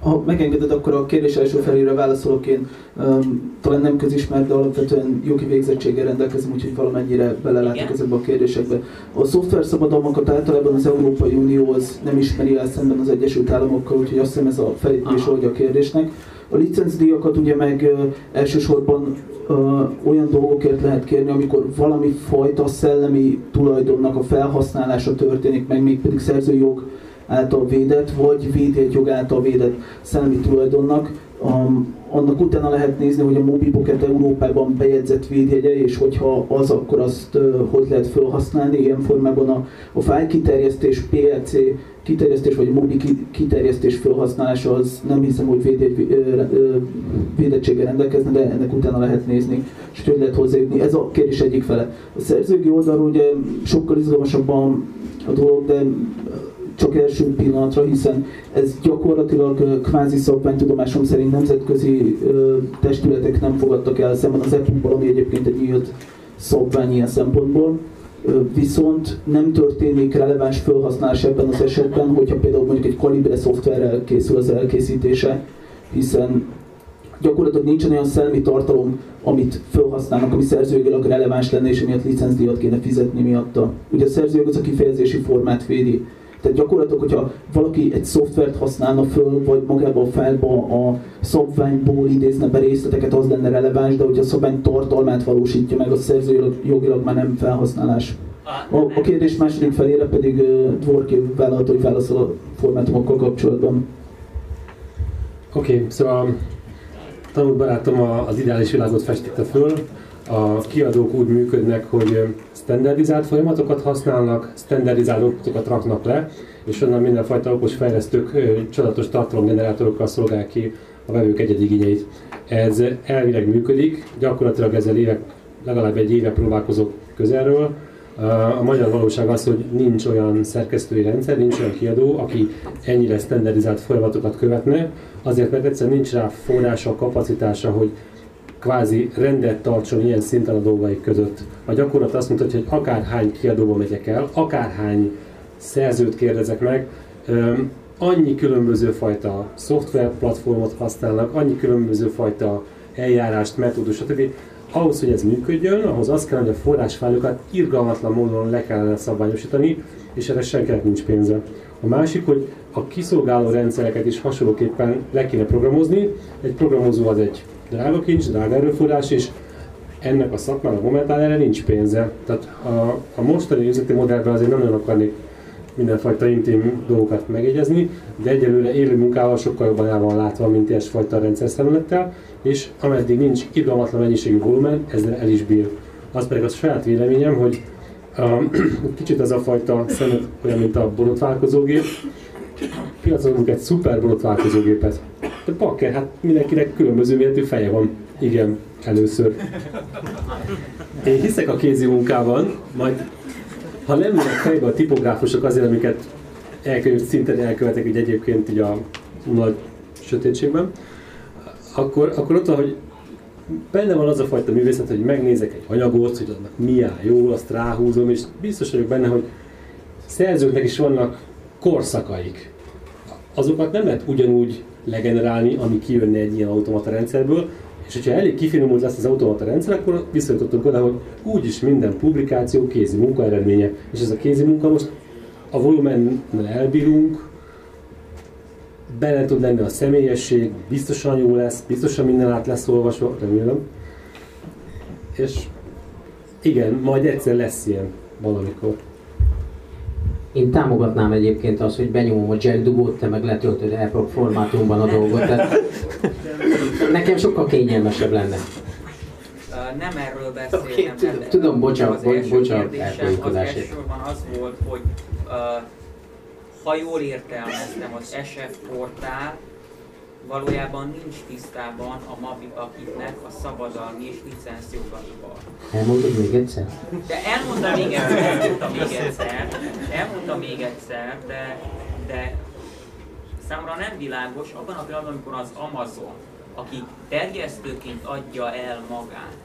Ha megengeded, akkor a kérdés első felére válaszolok én. Um, talán nem közismert, de alapvetően jogi végzettséggel rendelkezem, úgyhogy valamennyire belelátok ezekbe a kérdésekbe. A szoftver szabadalmakat általában az Európai Unió az nem ismeri el szemben az Egyesült Államokkal, úgyhogy azt hiszem ez a felépés oldja a kérdésnek. A licencdíjakat ugye meg uh, elsősorban uh, olyan dolgokért lehet kérni, amikor valami fajta szellemi tulajdonnak a felhasználása történik, meg még pedig szerzőjog által védett, vagy védjegyjog által védett szellemi tulajdonnak. Um, annak utána lehet nézni, hogy a Mobi Pocket Európában bejegyzett védjegye, és hogyha az, akkor azt uh, hogy lehet felhasználni. Ilyen formában a, a file kiterjesztés, PLC kiterjesztés vagy mobi kiterjesztés felhasználása az nem hiszem, hogy védjegy, védettséggel rendelkezne, de ennek utána lehet nézni, és hogy lehet hozzájutni. Ez a kérdés egyik fele. A szerzőgi oldalról ugye sokkal izgalmasabban a dolog, de csak első pillanatra, hiszen ez gyakorlatilag kvázi szabványtudomásom szerint nemzetközi testületek nem fogadtak el szemben az EPU-val, ami egyébként egy nyílt szabvány ilyen szempontból. Viszont nem történik releváns felhasználás ebben az esetben, hogyha például mondjuk egy Calibre szoftverrel készül az elkészítése, hiszen gyakorlatilag nincsen olyan szellemi tartalom, amit felhasználnak, ami szerzőjogilag releváns lenne, és emiatt licencdíjat kéne fizetni miatta. Ugye a szerzőjog az a kifejezési formát védi, Tehát gyakorlatilag, hogyha valaki egy szoftvert használna föl, vagy magában a fájlba a szabványból idézne be részleteket, az lenne releváns, de hogyha a szabvány tartalmát valósítja meg, az szerzőjogilag jogilag már nem felhasználás. A, a kérdés második felére pedig uh, Dvorki vállalta, hogy válaszol a formátumokkal kapcsolatban.
Oké, okay, szóval tanult barátom az ideális világot festette föl. A kiadók úgy működnek, hogy standardizált folyamatokat használnak, standardizált okatokat raknak le, és onnan mindenfajta okos fejlesztők csodatos tartalomgenerátorokkal szolgálják ki a vevők egyedi igényeit. Ez elvileg működik, gyakorlatilag ezzel évek, legalább egy éve próbálkozok közelről. A magyar valóság az, hogy nincs olyan szerkesztői rendszer, nincs olyan kiadó, aki ennyire standardizált folyamatokat követne, azért mert egyszerűen nincs rá forrása, kapacitása, hogy kvázi rendet tartson ilyen szinten a dolgaik között. A gyakorlat azt mutatja, hogy akárhány kiadóba megyek el, akárhány szerzőt kérdezek meg, annyi különböző fajta szoftver platformot használnak, annyi különböző fajta eljárást, metódus, stb. Ahhoz, hogy ez működjön, ahhoz az kell, hogy a forrásfájlokat irgalmatlan módon le kellene szabványosítani, és erre senkinek nincs pénze. A másik, hogy a kiszolgáló rendszereket is hasonlóképpen le kéne programozni. Egy programozó az egy drága kincs, drága erőforrás, és ennek a szakmának momentán erre nincs pénze. Tehát a, a mostani üzleti modellben azért nem nagyon akarnék mindenfajta intim dolgokat megjegyezni, de egyelőre élő munkával sokkal jobban el van látva, mint ilyesfajta rendszer szemlettel, és ameddig nincs irgalmatlan mennyiségű volumen, ezzel el is bír. Az pedig a saját véleményem, hogy um, kicsit ez a fajta szemet olyan, mint a borotválkozógép, piacolunk egy szuper borotválkozógépet. De bakker, hát mindenkinek különböző méretű feje van. Igen, először. Én hiszek a kézi munkában, majd ha nem ülnek fejbe a tipográfusok azért, amiket elkövet, szinten elkövetek így egyébként így a nagy sötétségben, akkor, akkor ott van, hogy benne van az a fajta művészet, hogy megnézek egy anyagot, hogy annak mi áll jól, azt ráhúzom, és biztos vagyok benne, hogy szerzőknek is vannak korszakaik. Azokat nem lehet ugyanúgy legenerálni, ami kijönne egy ilyen automata rendszerből, és hogyha elég kifinomult lesz az automata rendszer, akkor visszajutottunk oda, hogy úgyis minden publikáció kézi munka eredménye. És ez a kézi munka most a volumennel elbírunk, bele tud lenni a személyesség, biztosan jó lesz, biztosan minden át lesz olvasva, remélem. És igen, majd egyszer lesz ilyen valamikor.
Én támogatnám egyébként azt, hogy benyomom a jack dugót, te meg letöltöd EPUB formátumban a dolgot. Tehát nekem sokkal kényelmesebb lenne.
nem erről beszéltem.
Okay, tudom, bocsánat,
az
bocsánat,
Az elsősorban az volt, hogy uh, ha jól értelmeztem, az SF portál valójában nincs tisztában a Mavi akiknek a szabadalmi és licenszjogaival.
Elmondod még egyszer?
De elmondta még egyszer, elmondta még egyszer, elmondta még egyszer, de, de számomra nem világos abban a pillanatban, amikor az Amazon, aki terjesztőként adja el magát,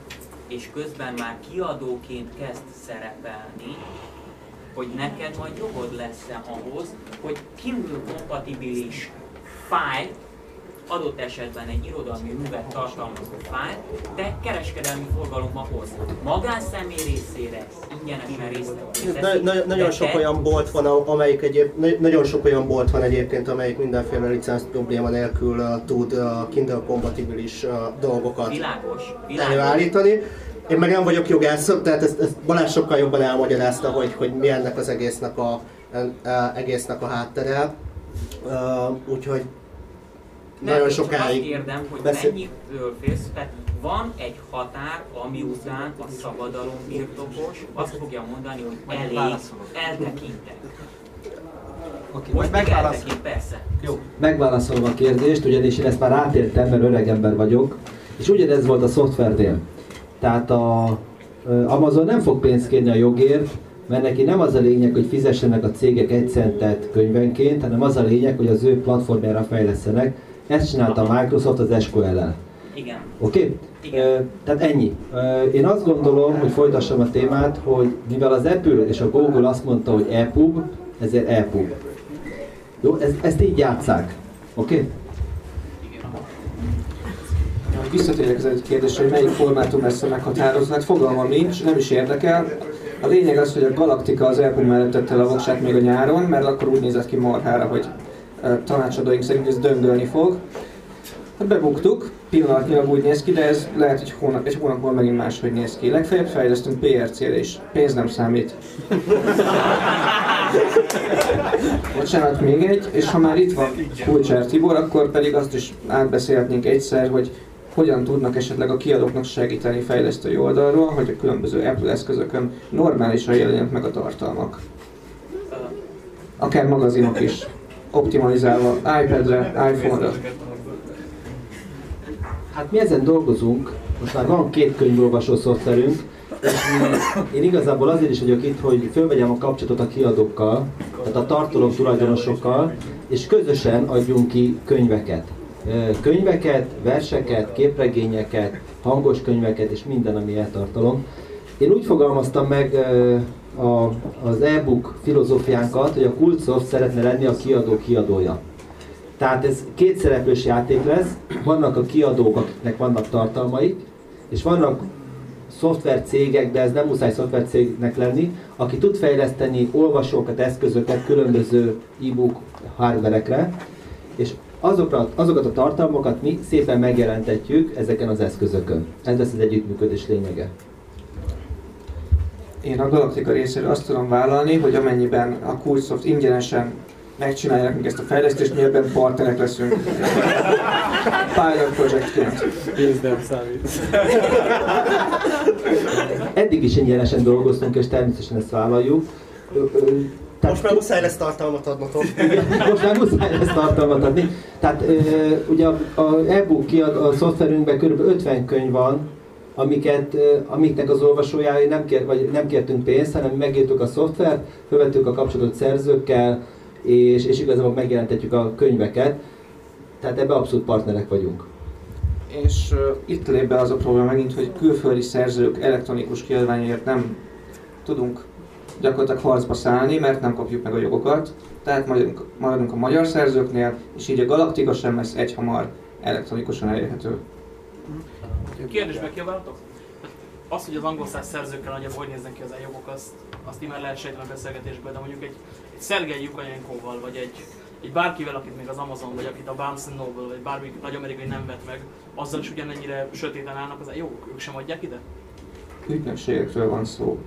és közben már kiadóként kezd szerepelni, hogy neked majd jogod lesz-e ahhoz, hogy Kindle kompatibilis fájl adott esetben egy irodalmi művet tartalmazó fájl, de kereskedelmi forgalomba hoz. Magánszemély részére ingyenesen részt
na, na, Nagyon sok olyan bolt van, amelyik egyéb, nagyon sok olyan bolt van egyébként, amelyik mindenféle licenc probléma nélkül uh, tud uh, Kindle kompatibilis uh, dolgokat
világos, világos.
előállítani. Én meg nem vagyok jogász, tehát ezt, ezt Balázs sokkal jobban elmagyarázta, hogy, hogy mi ennek az egésznek a, egésznek a háttere. Uh, úgyhogy
nem,
nagyon sokáig.
Azt kérdem, hogy beszél... mennyitől félsz, tehát van egy határ, ami után a szabadalom birtokos azt fogja mondani, hogy elég, eltekintek.
Okay,
Most megválaszol. persze.
Jó. Megválaszolom a kérdést, ugyanis én ezt már átértem, mert öreg ember vagyok, és ugyanez volt a szoftvernél. Tehát a Amazon nem fog pénzt kérni a jogért, mert neki nem az a lényeg, hogy fizessenek a cégek egy centet könyvenként, hanem az a lényeg, hogy az ő platformjára fejlesztenek, ezt csinálta a Microsoft az SQL-el.
Igen.
Oké? Okay? Igen. tehát ennyi. én azt gondolom, hogy folytassam a témát, hogy mivel az Apple és a Google azt mondta, hogy EPUB, ezért EPUB. Jó, ezt, ezt így játszák. Oké? Okay?
Visszatérek ez egy kérdésre, hogy melyik formátum lesz a meghatározó. Hát fogalmam nincs, nem is érdekel. A lényeg az, hogy a Galaktika az Apple mellett tette le a voksát még a nyáron, mert akkor úgy nézett ki marhára, hogy tanácsadóink szerint ez döngölni fog. Hát bebuktuk, pillanatnyilag úgy néz ki, de ez lehet, hogy hónap, egy hónap múlva megint máshogy néz ki. Legfeljebb fejlesztünk PRC-re is. Pénz nem számít. Bocsánat, még egy, és ha már itt van Kulcsár Tibor, akkor pedig azt is átbeszélhetnénk egyszer, hogy hogyan tudnak esetleg a kiadóknak segíteni fejlesztői oldalról, hogy a különböző Apple eszközökön normálisan jelenjenek meg a tartalmak. Akár magazinok is, optimalizálva iPad-re, iPhone-ra.
Hát mi ezen dolgozunk, most már van két könyvolvasó szoftverünk, és én igazából azért is vagyok itt, hogy fölvegyem a kapcsolatot a kiadókkal, tehát a tartalom tulajdonosokkal, és közösen adjunk ki könyveket. Könyveket, verseket, képregényeket, hangos könyveket és minden, ami eltartalom. Én úgy fogalmaztam meg a, az e-book filozófiánkat, hogy a Kultsoft szeretne lenni a kiadó kiadója. Tehát ez két szereplős játék lesz, vannak a kiadók, akiknek vannak tartalmaik, és vannak szoftvercégek, de ez nem muszáj szoftvercégnek lenni, aki tud fejleszteni olvasókat, eszközöket különböző e-book hardverekre, és azokra, azokat a tartalmakat mi szépen megjelentetjük ezeken az eszközökön. Ez lesz az együttműködés lényege.
Én a Galaktika részéről azt tudom vállalni, hogy amennyiben a Coolsoft ingyenesen megcsinálják nekünk ezt a fejlesztést, mi ebben partnerek leszünk. Pilot projektként.
Pénz nem számít.
Eddig is ingyenesen dolgoztunk, és természetesen ezt vállaljuk. Tehát-
Most már muszáj lesz tartalmat adnotok.
Most már muszáj lesz tartalmat adni. Tehát ugye a, a e-book kiad, a szoftverünkben kb. 50 könyv van, amiket, amiknek az olvasójai nem, kér, vagy nem kértünk pénzt, hanem megírtuk a szoftvert, fölvettük a kapcsolatot szerzőkkel, és, és igazából megjelentetjük a könyveket. Tehát ebben abszolút partnerek vagyunk.
És uh, itt lép be az a probléma megint, hogy külföldi szerzők elektronikus kiadványért nem tudunk gyakorlatilag harcba szállni, mert nem kapjuk meg a jogokat. Tehát maradunk, maradunk a magyar szerzőknél, és így a Galaktika sem lesz egyhamar elektronikusan elérhető.
Kérdésbe kiabáltok? Az, hogy az angol száz szerzőkkel nagyjából hogy néznek ki az jogok, azt, azt már lehet sejteni a beszélgetésből, de mondjuk egy, egy Szergei Jukanyenkoval, vagy egy, egy bárkivel, akit még az Amazon, vagy akit a Barnes Noble, vagy bármi nagy amerikai nem vett meg, azzal is ugyanennyire sötéten állnak az jogok, ők sem adják ide?
Ügynökségekről van szó.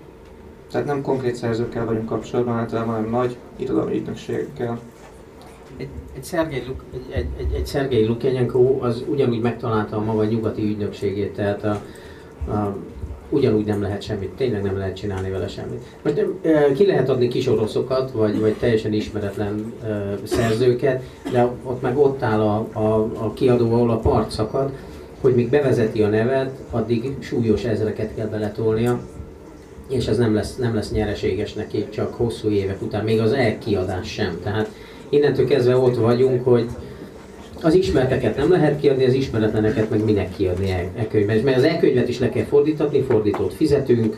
Tehát nem konkrét szerzőkkel vagyunk kapcsolatban, általában hanem nagy irodalmi ügynökségekkel.
Egy, egy Szergei, egy, egy, egy, egy Szergei Lukjanyenko az ugyanúgy megtalálta a maga nyugati ügynökségét, tehát a, a, ugyanúgy nem lehet semmit, tényleg nem lehet csinálni vele semmit. Most ö, ki lehet adni kis oroszokat, vagy, vagy teljesen ismeretlen ö, szerzőket, de ott meg ott áll a, a, a kiadó, ahol a part szakad, hogy míg bevezeti a nevet, addig súlyos ezreket kell beletolnia, és ez nem lesz, nem lesz nyereséges neki csak hosszú évek után, még az elkiadás sem. Tehát innentől kezdve ott vagyunk, hogy az ismerteket nem lehet kiadni, az ismeretleneket meg minek kiadni e, e. Mert az e-könyvet is le kell fordítatni, fordítót fizetünk,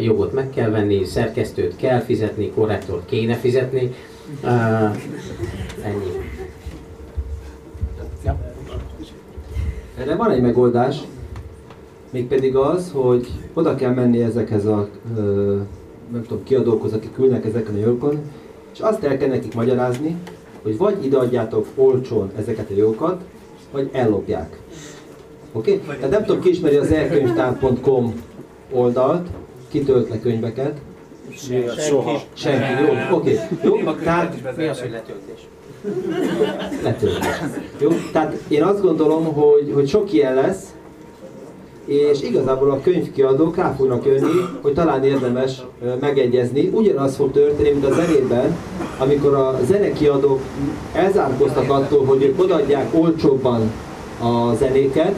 jogot meg kell venni, szerkesztőt kell fizetni, korrektort kéne fizetni. Ennyi.
Erre van egy megoldás, mégpedig az, hogy oda kell menni ezekhez a nem tudom, kiadókhoz, akik ülnek ezeken a jogokon, és azt el kell nekik magyarázni, hogy vagy ideadjátok olcsón ezeket a jogokat, vagy ellopják. Oké? Okay? Tehát nem tudom, ki ismeri az elkönyvtár.com oldalt, kitölt le könyveket.
Soha.
Senki, jó, oké. Okay. Jó, tehát
Mi az, hogy letöltés?
letöltés. Jó? Tehát én azt gondolom, hogy, hogy sok ilyen lesz, és igazából a könyvkiadók rá fognak jönni, hogy talán érdemes megegyezni. Ugyanaz fog történni, mint a zenében, amikor a zenekiadók elzárkoztak attól, hogy ők odaadják olcsóbban a zenéket,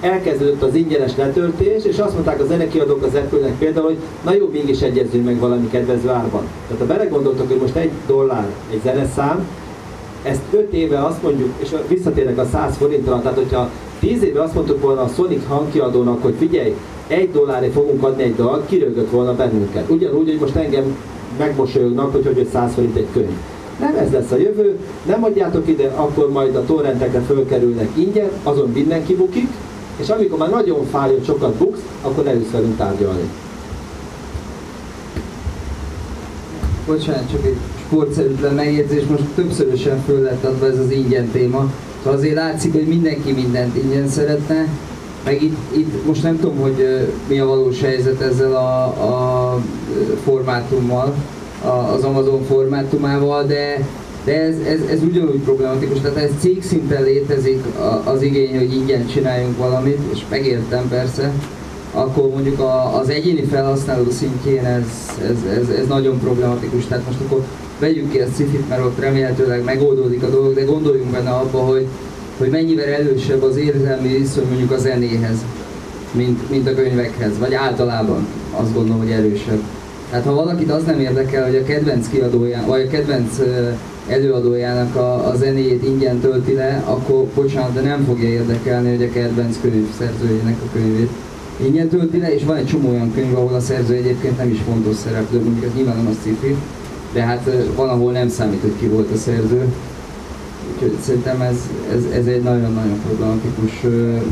elkezdődött az ingyenes letöltés, és azt mondták a zenekiadók az apple például, hogy na jó, mégis egyezzünk meg valami kedvező árban. Tehát ha belegondoltok, hogy most egy dollár egy zeneszám, ezt 5 éve azt mondjuk, és visszatérnek a 100 forintra, tehát hogyha 10 éve azt mondtuk volna a Sonic hangkiadónak, hogy figyelj, egy dollárért fogunk adni egy dalt, kirögött volna bennünket. Ugyanúgy, hogy most engem megmosolyognak, hogy hogy 100 forint egy könyv. Nem ez lesz a jövő, nem adjátok ide, akkor majd a torrentekre fölkerülnek ingyen, azon mindenki bukik, és amikor már nagyon fáj, hogy sokat buksz, akkor jössz velünk tárgyalni.
bocsánat, csak egy sportszerűtlen megjegyzés, most többszörösen föl lett adva ez az ingyen téma. Szóval azért látszik, hogy mindenki mindent ingyen szeretne, meg itt, itt most nem tudom, hogy mi a valós helyzet ezzel a, a formátummal, az Amazon formátumával, de, de ez, ez, ez ugyanúgy problematikus. Tehát ez cég szinten létezik az igény, hogy ingyen csináljunk valamit, és megértem persze, akkor mondjuk a, az egyéni felhasználó szintjén ez, ez, ez, ez nagyon problematikus. Tehát most akkor vegyük ki a cifit, mert ott remélhetőleg megoldódik a dolog, de gondoljunk benne abba, hogy, hogy mennyivel erősebb az érzelmi viszony mondjuk a zenéhez, mint, mint a könyvekhez, vagy általában azt gondolom, hogy erősebb. Tehát ha valakit az nem érdekel, hogy a kedvenc kiadóján, vagy a kedvenc előadójának a, a zenéjét ingyen tölti le, akkor bocsánat, de nem fogja érdekelni, hogy a kedvenc könyv szerzőjének a könyvét ingyen tölti le, és van egy csomó olyan könyv, ahol a szerző egyébként nem is fontos szereplő, mondjuk ez nyilván nem a sci de hát van, ahol nem számít, hogy ki volt a szerző. Úgyhogy szerintem ez, ez, ez egy nagyon-nagyon problematikus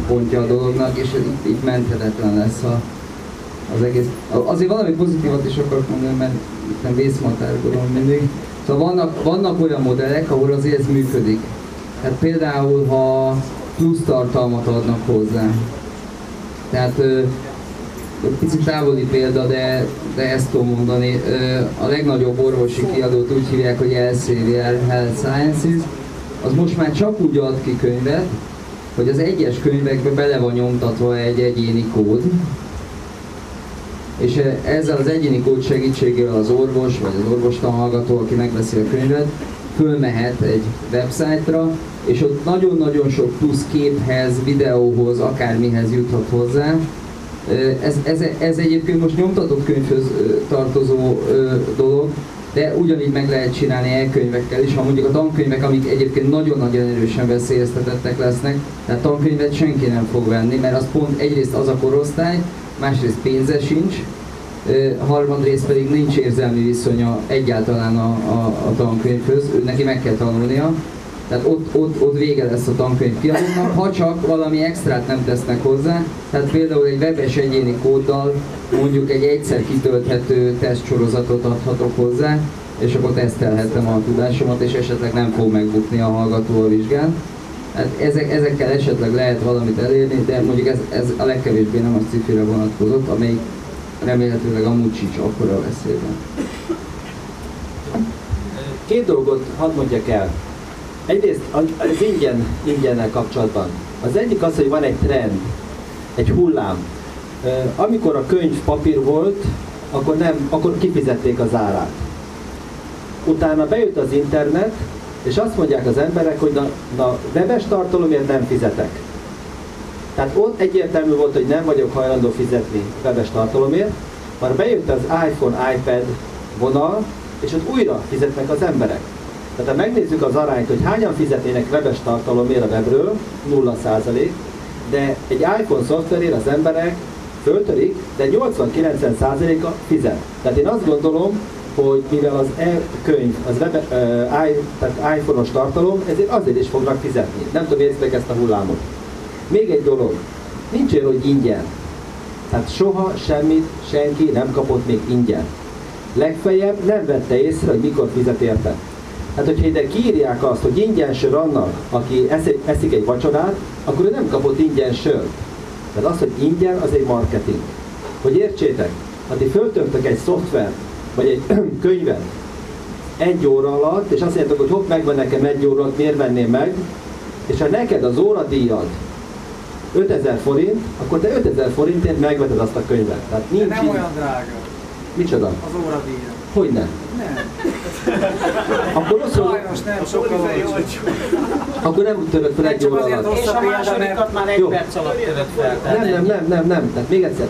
pontja a dolognak, és itt, itt menthetetlen lesz a, az egész. Azért valami pozitívat is akarok mondani, mert itt nem vészmatárkodom mindig. Szóval vannak, vannak olyan modellek, ahol azért ez működik. Tehát például, ha plusz tartalmat adnak hozzá. Tehát picit távoli példa, de, de ezt tudom mondani. A legnagyobb orvosi kiadót úgy hívják, hogy Elsevier Health Sciences. Az most már csak úgy ad ki könyvet, hogy az egyes könyvekbe bele van nyomtatva egy egyéni kód, és ezzel az egyéni kód segítségével az orvos, vagy az orvostanhallgató, aki megveszi a könyvet, fölmehet egy websájtra, és ott nagyon-nagyon sok plusz képhez, videóhoz, akármihez juthat hozzá. Ez, ez, ez egyébként most nyomtatott könyvhöz tartozó dolog, de ugyanígy meg lehet csinálni e-könyvekkel is, ha mondjuk a tankönyvek, amik egyébként nagyon-nagyon erősen veszélyeztetettek lesznek, tehát tankönyvet senki nem fog venni, mert az pont egyrészt az a korosztály, másrészt pénze sincs, harmadrészt pedig nincs érzelmi viszonya egyáltalán a, a, a tankönyvhöz, ő neki meg kell tanulnia, tehát ott, ott, ott vége lesz a tankönyv kiadónak, ha csak valami extrát nem tesznek hozzá, tehát például egy webes egyéni kóddal mondjuk egy egyszer kitölthető tesztsorozatot adhatok hozzá, és akkor tesztelhetem a tudásomat, és esetleg nem fog megbukni a hallgató a vizsgán. Hát ezek, ezekkel esetleg lehet valamit elérni, de mondjuk ez, ez a legkevésbé nem a cifire vonatkozott, amelyik remélhetőleg amúgy sincs akkora veszélyben.
Két dolgot hadd mondjak el. Egyrészt az ingyen, ingyennel kapcsolatban. Az egyik az, hogy van egy trend, egy hullám. Amikor a könyv papír volt, akkor, nem, akkor kifizették az árát. Utána bejött az internet, és azt mondják az emberek, hogy na, na webes tartalomért nem fizetek. Tehát ott egyértelmű volt, hogy nem vagyok hajlandó fizetni webes tartalomért, már bejött az iPhone, iPad vonal, és ott újra fizetnek az emberek. Tehát ha megnézzük az arányt, hogy hányan fizetnének webes tartalomért a webről, 0%, de egy iPhone szoftverért az emberek föltörik, de 80-90%-a fizet. Tehát én azt gondolom, hogy mivel az e-könyv, az web, uh, tehát iPhone-os tartalom, ezért azért is fognak fizetni. Nem tudom, érzitek ezt a hullámot. Még egy dolog, nincs olyan, hogy ingyen. Tehát soha semmit senki nem kapott még ingyen. Legfeljebb nem vette észre, hogy mikor fizet érte. Hát, hogyha ide kiírják azt, hogy ingyen sör annak, aki eszik, eszik egy vacsorát, akkor ő nem kapott ingyen sört. Tehát az, hogy ingyen, az egy marketing. Hogy értsétek, ha ti föltöltök egy szoftver, vagy egy könyvet egy óra alatt, és azt mondjátok, hogy hopp, megvan nekem egy óra alatt, miért venném meg, és ha neked az óradíjad 5000 forint, akkor te 5000 forintért megveted azt a könyvet. Tehát nincs
De nem
így-
olyan drága
Micsoda?
az óradíja.
Hogy nem?
Nem.
Akkor rosszul,
Sajnos nem, sokkal olcsó.
akkor nem török fel egy óra alatt.
És a másodikat már egy
Jó.
perc alatt tölött fel. tehát
Nem, nem, nem, nem, nem. Tehát még egyszer.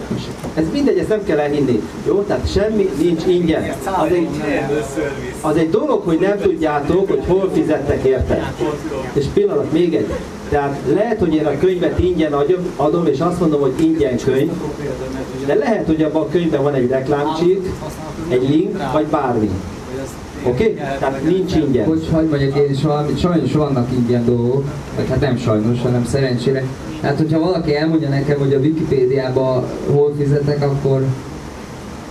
Ez mindegy, ezt nem kell elhinni. Jó? Tehát semmi nincs ingyen. Az egy, az egy dolog, hogy nem tudjátok, hogy hol fizettek érte. És pillanat, még egy. Tehát lehet, hogy én a könyvet ingyen adom, adom és azt mondom, hogy ingyen könyv, de lehet, hogy abban a könyvben van egy reklámcsík, egy link, vagy bármi. Oké? Okay? Tehát nincs ingyen.
Hogy hagyd mondjak én is valamit, sajnos vannak ingyen dolgok, vagy hát nem sajnos, hanem szerencsére. Hát, hogyha valaki elmondja nekem, hogy a Wikipédiában hol fizetek, akkor,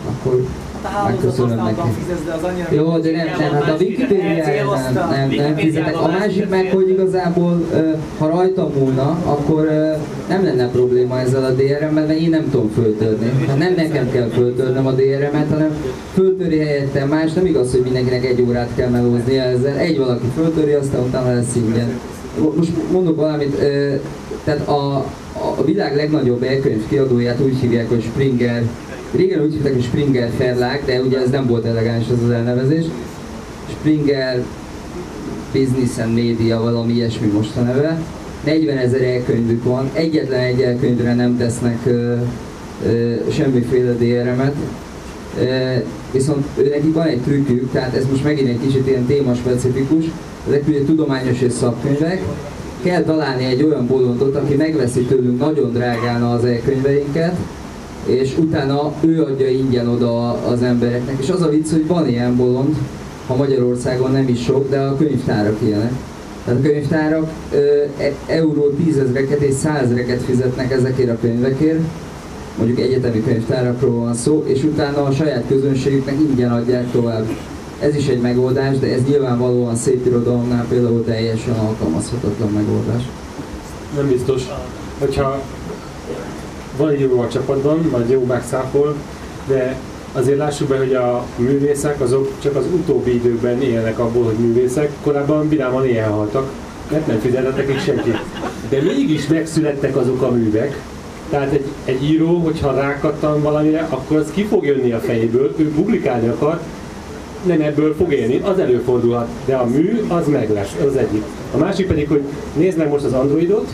akkor
a hálózat
Megköszönöm
használatban
neki.
fizetsz, de az annyira...
Jó, de nem, nem, hát a Wikipédiáján nem, nem, nem fizetek. A másik meg, hogy igazából, ha rajta múlna, akkor nem lenne probléma ezzel a DRM-mel, mert én nem tudom föltörni. Hát nem nekem kell föltörnöm a DRM-et, hanem föltöri helyettem más. Nem igaz, hogy mindenkinek egy órát kell melóznia ezzel. Egy valaki föltöri, aztán utána lesz ingyen. Most mondok valamit, tehát a, a világ legnagyobb elkönyv kiadóját úgy hívják, hogy Springer Régen úgy hívták, hogy Springer Verlag, de ugye ez nem volt elegáns ez az elnevezés. Springer Business and Media, valami ilyesmi most a neve. 40 ezer elkönyvük van, egyetlen egy elkönyvre nem tesznek ö, ö, semmiféle DRM-et. Ö, viszont nekik van egy trükkük, tehát ez most megint egy kicsit ilyen témaspecifikus, ezek ugye tudományos és szakkönyvek, kell találni egy olyan bolondot, aki megveszi tőlünk nagyon drágán az elkönyveinket, és utána ő adja ingyen oda az embereknek. És az a vicc, hogy van ilyen bolond, ha Magyarországon nem is sok, de a könyvtárak ilyenek. Tehát a könyvtárak e- euró tízezreket és százezreket fizetnek ezekért a könyvekért, mondjuk egyetemi könyvtárakról van szó, és utána a saját közönségüknek ingyen adják tovább. Ez is egy megoldás, de ez nyilvánvalóan szép irodalomnál például teljesen alkalmazhatatlan megoldás.
Nem biztos. Hogyha van egy író a csapatban, majd jó megszápol, de azért lássuk be, hogy a művészek azok csak az utóbbi időkben élnek abból, hogy művészek. Korábban vidáman éhen haltak, mert nem fizetett nekik senki. De mégis megszülettek azok a művek, tehát egy, egy író, hogyha rákattan valamire, akkor az ki fog jönni a fejéből, ő publikálni akar, nem ebből fog élni, az előfordulhat, de a mű az meg lesz, az egyik. A másik pedig, hogy nézd meg most az Androidot,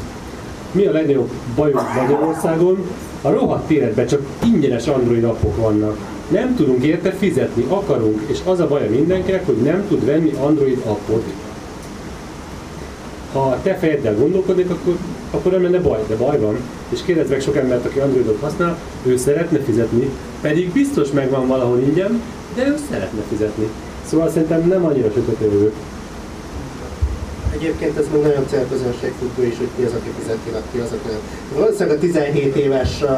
mi a legnagyobb bajunk Magyarországon? A rohadt életben csak ingyenes Android appok vannak. Nem tudunk érte fizetni, akarunk, és az a baja mindenkinek, hogy nem tud venni Android appot. Ha te fejeddel gondolkodnék, akkor, akkor nem lenne baj, de baj van. És kérdezd meg sok embert, aki Androidot használ, ő szeretne fizetni, pedig biztos megvan valahol ingyen, de ő szeretne fizetni. Szóval szerintem nem annyira sötét a jövő.
Egyébként ez még nagyon célközönség függő is, hogy ki az, aki fizeti, ki az, aki nem. Valószínűleg a 17 éves uh,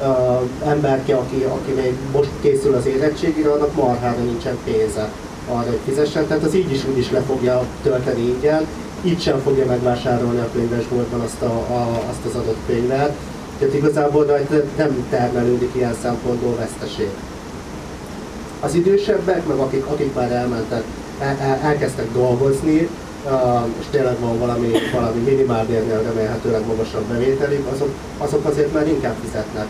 uh, emberke, aki, aki még most készül az érettségére, annak marhára nincsen pénze arra, hogy fizessen, tehát az így is úgy is le fogja tölteni ingyen, így sem fogja megvásárolni a könyvesboltban azt, a, a, azt az adott könyvet. Tehát igazából rajta nem termelődik ilyen szempontból veszteség. Az idősebbek, meg akik, akik már elmentek, el, el, elkezdtek dolgozni, és tényleg van valami, valami minimálbérnél remélhetőleg magasabb bevételük, azok, azok azért már inkább fizetnek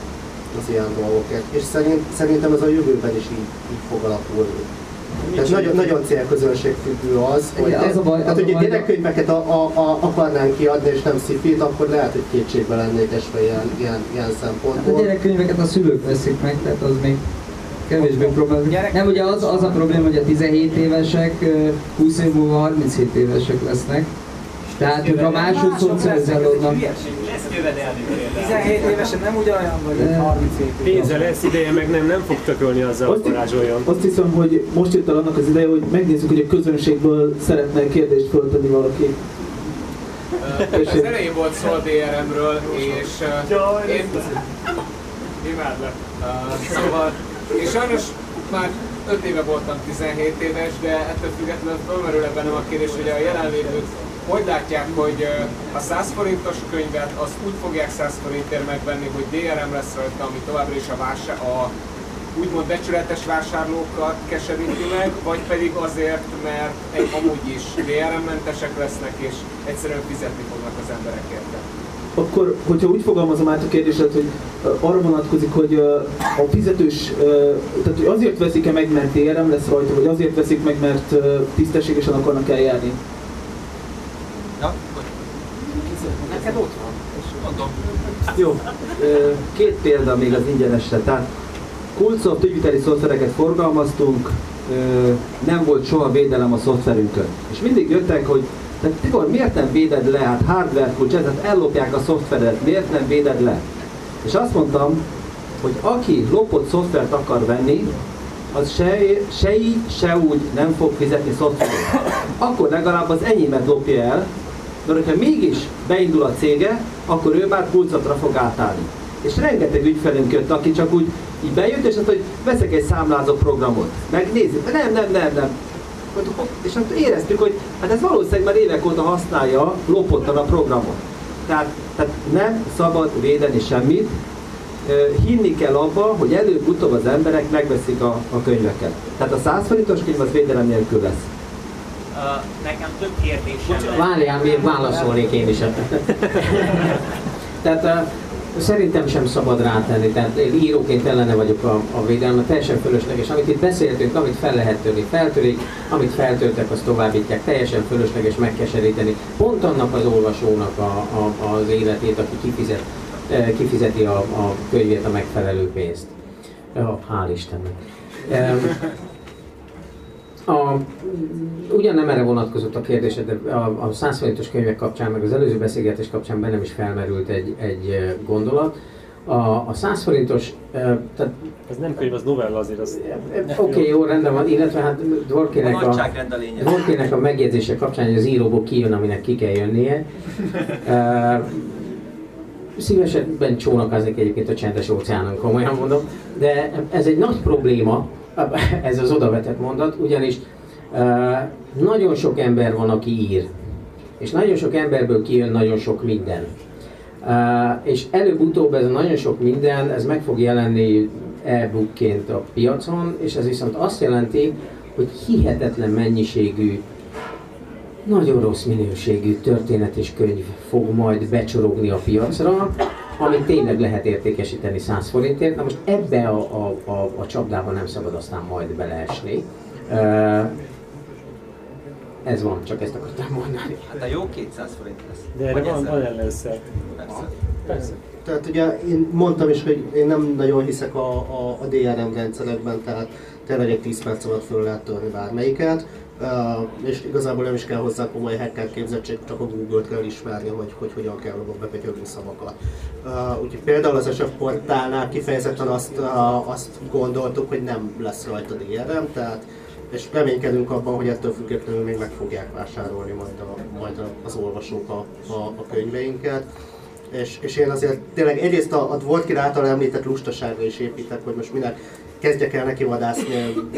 az ilyen dolgokért. És szerint, szerintem ez a jövőben is így, így fog alakulni. Tehát nagyon, nagyon célközönség függő az, hogy,
az a baj-
tehát, hogy gyerekkönyveket a, a, a, akarnánk kiadni és nem szifit, akkor lehet, hogy kétségbe lennék esve ilyen, ilyen, ilyen
Hát a
szempontból.
gyerekkönyveket a szülők veszik meg, tehát az még kevésbé probléma. Nem, ugye az, az a probléma, hogy a 17 évesek ö, 20 év múlva 37 évesek lesznek. Tehát, hogyha másodszor szocializálódnak,
Ezt jövedelmi például.
17 évesen nem ugyanolyan vagy, mint
De-
37
Pénze lesz ideje, meg nem, nem fog tökölni azzal, hogy
Azt,
varázsoljon.
azt hiszem, hogy most jött el annak az ideje, hogy megnézzük, hogy a közönségből szeretne kérdést föltenni valaki.
Az elején volt szó a DRM-ről, és uh, én imádlak. Uh, szóval, és sajnos már 5 éve voltam 17 éves, de ettől függetlenül fölmerül bennem a kérdés, hogy a jelenlévők hogy látják, hogy a 100 forintos könyvet azt úgy fogják 100 forintért megvenni, hogy DRM lesz rajta, ami továbbra is a, vásá- a úgymond becsületes vásárlókat keseríti meg, vagy pedig azért, mert egy, amúgy is DRM-mentesek lesznek, és egyszerűen fizetni fognak az emberek érte.
Akkor, hogyha úgy fogalmazom át a kérdéset, hogy arra vonatkozik, hogy a fizetős, tehát hogy azért veszik-e meg, mert DRM lesz rajta, vagy azért veszik meg, mert tisztességesen akarnak eljárni?
Neked ott van. Mondom.
Jó, ö, két példa még az ingyenesre. Tehát Kulcoft ügyviteli szoftvereket forgalmaztunk, nem volt soha védelem a szoftverünkön. És mindig jöttek, hogy de Tibor, miért nem véded le? Hát hardware kulcs, tehát ellopják a szoftveret, miért nem véded le? És azt mondtam, hogy aki lopott szoftvert akar venni, az se, se így, se úgy nem fog fizetni szoftvert. Akkor legalább az enyémet lopja el, mert hogyha mégis beindul a cége, akkor ő már kulcatra fog átállni. És rengeteg ügyfelünk jött, aki csak úgy így bejött, és azt, hogy veszek egy számlázó programot, megnézzük, nem, nem, nem, nem. És hát éreztük, hogy hát ez valószínűleg már évek óta használja lopottan a programot. Tehát, tehát nem szabad védeni semmit, hinni kell abba, hogy előbb-utóbb az emberek megveszik a, a könyveket. Tehát a 100 forintos könyv az védelem nélkül lesz.
Uh, nekem több kérdésem
Várjál, még válaszolnék én is. Tehát uh, szerintem sem szabad rátenni, tehát én íróként ellene vagyok a, a védelme, teljesen fölösleges. Amit itt beszéltünk, amit fel lehet törni, feltörik, amit feltörtek, azt továbbítják, teljesen fölösleges megkeseríteni. Pont annak az olvasónak a, a, az életét, aki kifizet, kifizeti a, a könyvét a megfelelő pénzt. Ja, hál' Istennek. A, ugyan nem erre vonatkozott a kérdés, de a, a 100 forintos könyvek kapcsán, meg az előző beszélgetés kapcsán bennem is felmerült egy, egy gondolat. A, a 100 forintos... Tehát,
ez nem könyv, az novella azért. Az...
Oké, okay, jó, rendben van, illetve hát Dvorkének a, a, Dvorkének a megjegyzése kapcsán, hogy az íróból kijön, aminek ki kell jönnie. Szívesebben csónakáznék egyébként a csendes óceánon, komolyan mondom, de ez egy nagy probléma, ez az odavetett mondat, ugyanis nagyon sok ember van, aki ír, és nagyon sok emberből kijön nagyon sok minden. És előbb-utóbb ez a nagyon sok minden, ez meg fog jelenni e-bookként a piacon, és ez viszont azt jelenti, hogy hihetetlen mennyiségű, nagyon rossz minőségű történet és könyv fog majd becsorogni a piacra, amit tényleg lehet értékesíteni 100 forintért. Na most ebbe a, a, a, a csapdába nem szabad aztán majd beleesni. Uh, ez van, csak ezt akartam mondani.
Hát a jó 200 forint lesz.
De erre van, van.
Persze. Persze. Tehát ugye én mondtam is, hogy én nem nagyon hiszek a, a, a DRM rendszerekben, tehát tényleg egy 10 perc alatt föl lehet törni bármelyiket. Uh, és igazából nem is kell hozzá komoly hacker képzettség, csak a Google-t kell ismerni, hogy, hogy hogyan kell bepegyögni szavakat. Uh, úgyhogy például az SF portálnál kifejezetten azt, uh, azt gondoltuk, hogy nem lesz rajta DRM, tehát és reménykedünk abban, hogy ettől függetlenül még meg fogják vásárolni majd, a, majd az olvasók a, a, a könyveinket. És, és én azért tényleg egyrészt a, a Dworkin által említett lustaságra is építek, hogy most minek kezdjek el neki vadászni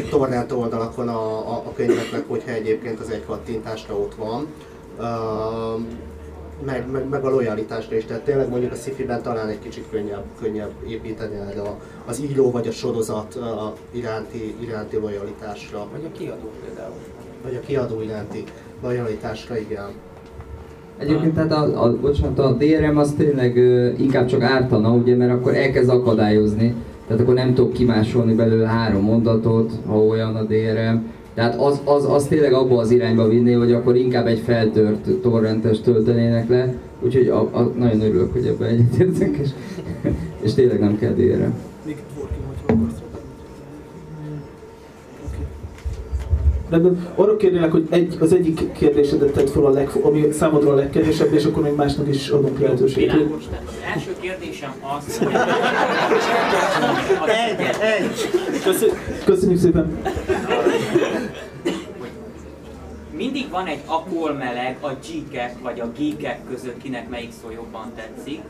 torrent oldalakon a, a, a könyveknek, hogyha egyébként az egy kattintásra ott van. Uh, meg, meg, meg, a lojalitásra is. Tehát tényleg mondjuk a sci-fi-ben talán egy kicsit könnyebb, könnyebb építeni erre a, az író vagy a sorozat a iránti, iránti lojalitásra.
Vagy a kiadó például.
Vagy a kiadó iránti lojalitásra, igen.
Egyébként tehát a, a, bocsánat, a DRM az tényleg ö, inkább csak ártana, ugye, mert akkor elkezd akadályozni tehát akkor nem tudok kimásolni belőle három mondatot, ha olyan a DRM. Tehát az, az, az tényleg abba az irányba vinné, hogy akkor inkább egy feltört torrentes töltenének le, úgyhogy a, a, nagyon örülök, hogy ebben egyetértek, és, és tényleg nem kell DRM.
Rendben, arra kérnélek, hogy egy, az egyik kérdésedet tett fel, a leg, ami számodra a legkevésebb, és akkor még másnak is adunk lehetőséget.
Világos. Az első kérdésem az, hogy...
egy, egy. Köszönjük szépen.
Mindig van egy akol meleg a geekek vagy a geekek között, kinek melyik szó jobban tetszik,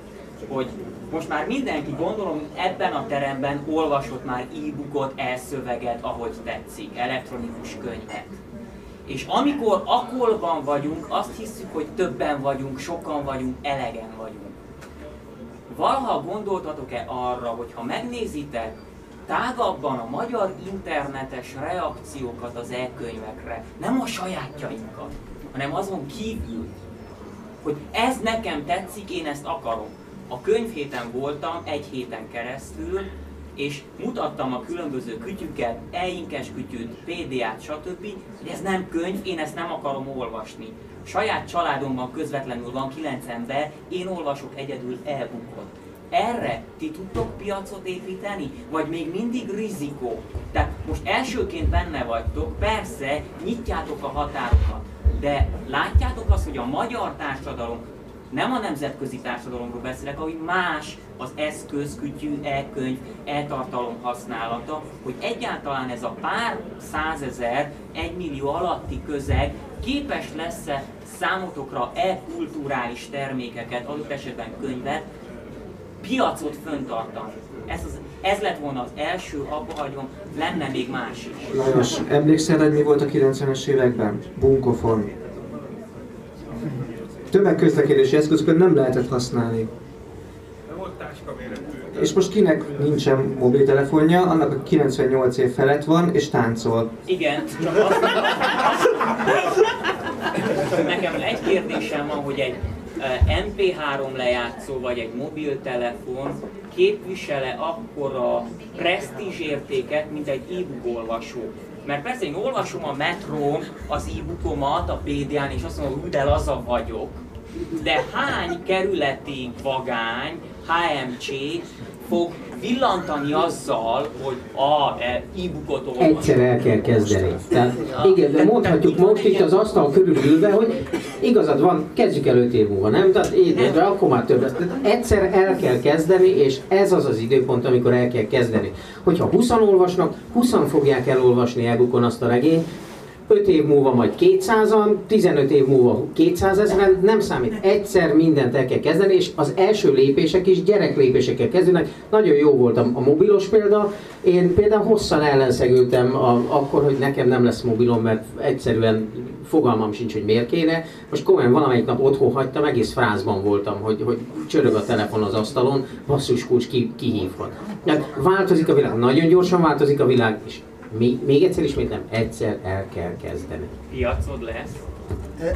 hogy most már mindenki, gondolom, ebben a teremben olvasott már e-bookot, elszöveget, ahogy tetszik, elektronikus könyvet. És amikor akolban vagyunk, azt hiszük, hogy többen vagyunk, sokan vagyunk, elegen vagyunk. Valaha gondoltatok-e arra, hogy ha megnézitek tágabban a magyar internetes reakciókat az e-könyvekre, nem a sajátjainkat, hanem azon kívül, hogy ez nekem tetszik, én ezt akarom. A könyvhéten voltam egy héten keresztül, és mutattam a különböző kütyüket, e-inkes kütyűt, PDA-t, stb. hogy ez nem könyv, én ezt nem akarom olvasni. Saját családomban közvetlenül van 9 ember, én olvasok egyedül e-bookot. Erre ti tudtok piacot építeni? Vagy még mindig rizikó? Tehát most elsőként benne vagytok, persze, nyitjátok a határokat, de látjátok azt, hogy a magyar társadalom nem a nemzetközi társadalomról beszélek, ahogy más az eszköz, kütyű, e-könyv, használata, hogy egyáltalán ez a pár százezer, egymillió alatti közeg képes lesz-e számotokra e-kulturális termékeket, adott esetben könyvet, piacot föntartani. Ez az Ez lett volna az első, abba hagyom, lenne még más is.
Lajos, emlékszel, hogy mi volt a 90-es években? Bunkofon. Tömegközlekedési eszközöket nem lehetett használni. És most kinek nincsen mobiltelefonja, annak a 98 év felett van, és táncol.
Igen, csak azt, Nekem egy kérdésem van, hogy egy eh, MP3 lejátszó vagy egy mobiltelefon képvisele akkora presztízs értéket, mint egy e-book olvasó. Mert persze én olvasom a metrón az e-bookomat a PDA-n, és azt mondom, hogy de laza vagyok, de hány kerületi vagány, HMC fog villantani azzal, hogy a e, e-bookot olvas.
Egyszer el kell kezdeni. Tehát igen, de mondhatjuk most itt az asztal körül ülve, hogy igazad van, kezdjük el 5 év múlva, nem? Tehát így, de akkor már több lesz. Tehát egyszer el kell kezdeni, és ez az az időpont, amikor el kell kezdeni. Hogyha 20 olvasnak, 20 fogják elolvasni e-bookon azt a regényt, 5 év múlva majd 200-an, 15 év múlva 200 ezeren, nem számít. Egyszer mindent el kell kezdeni, és az első lépések is gyereklépésekkel kezdődnek. Nagyon jó volt a, a mobilos példa. Én például hosszan ellenszegültem a, akkor, hogy nekem nem lesz mobilom, mert egyszerűen fogalmam sincs, hogy miért kéne. Most komolyan valamelyik nap otthon hagytam, egész frázban voltam, hogy, hogy csörög a telefon az asztalon, basszus kulcs ki, kihívhat. Változik a világ, nagyon gyorsan változik a világ, és még, még egyszer ismétlem, egyszer el kell kezdeni.
Piacod lesz?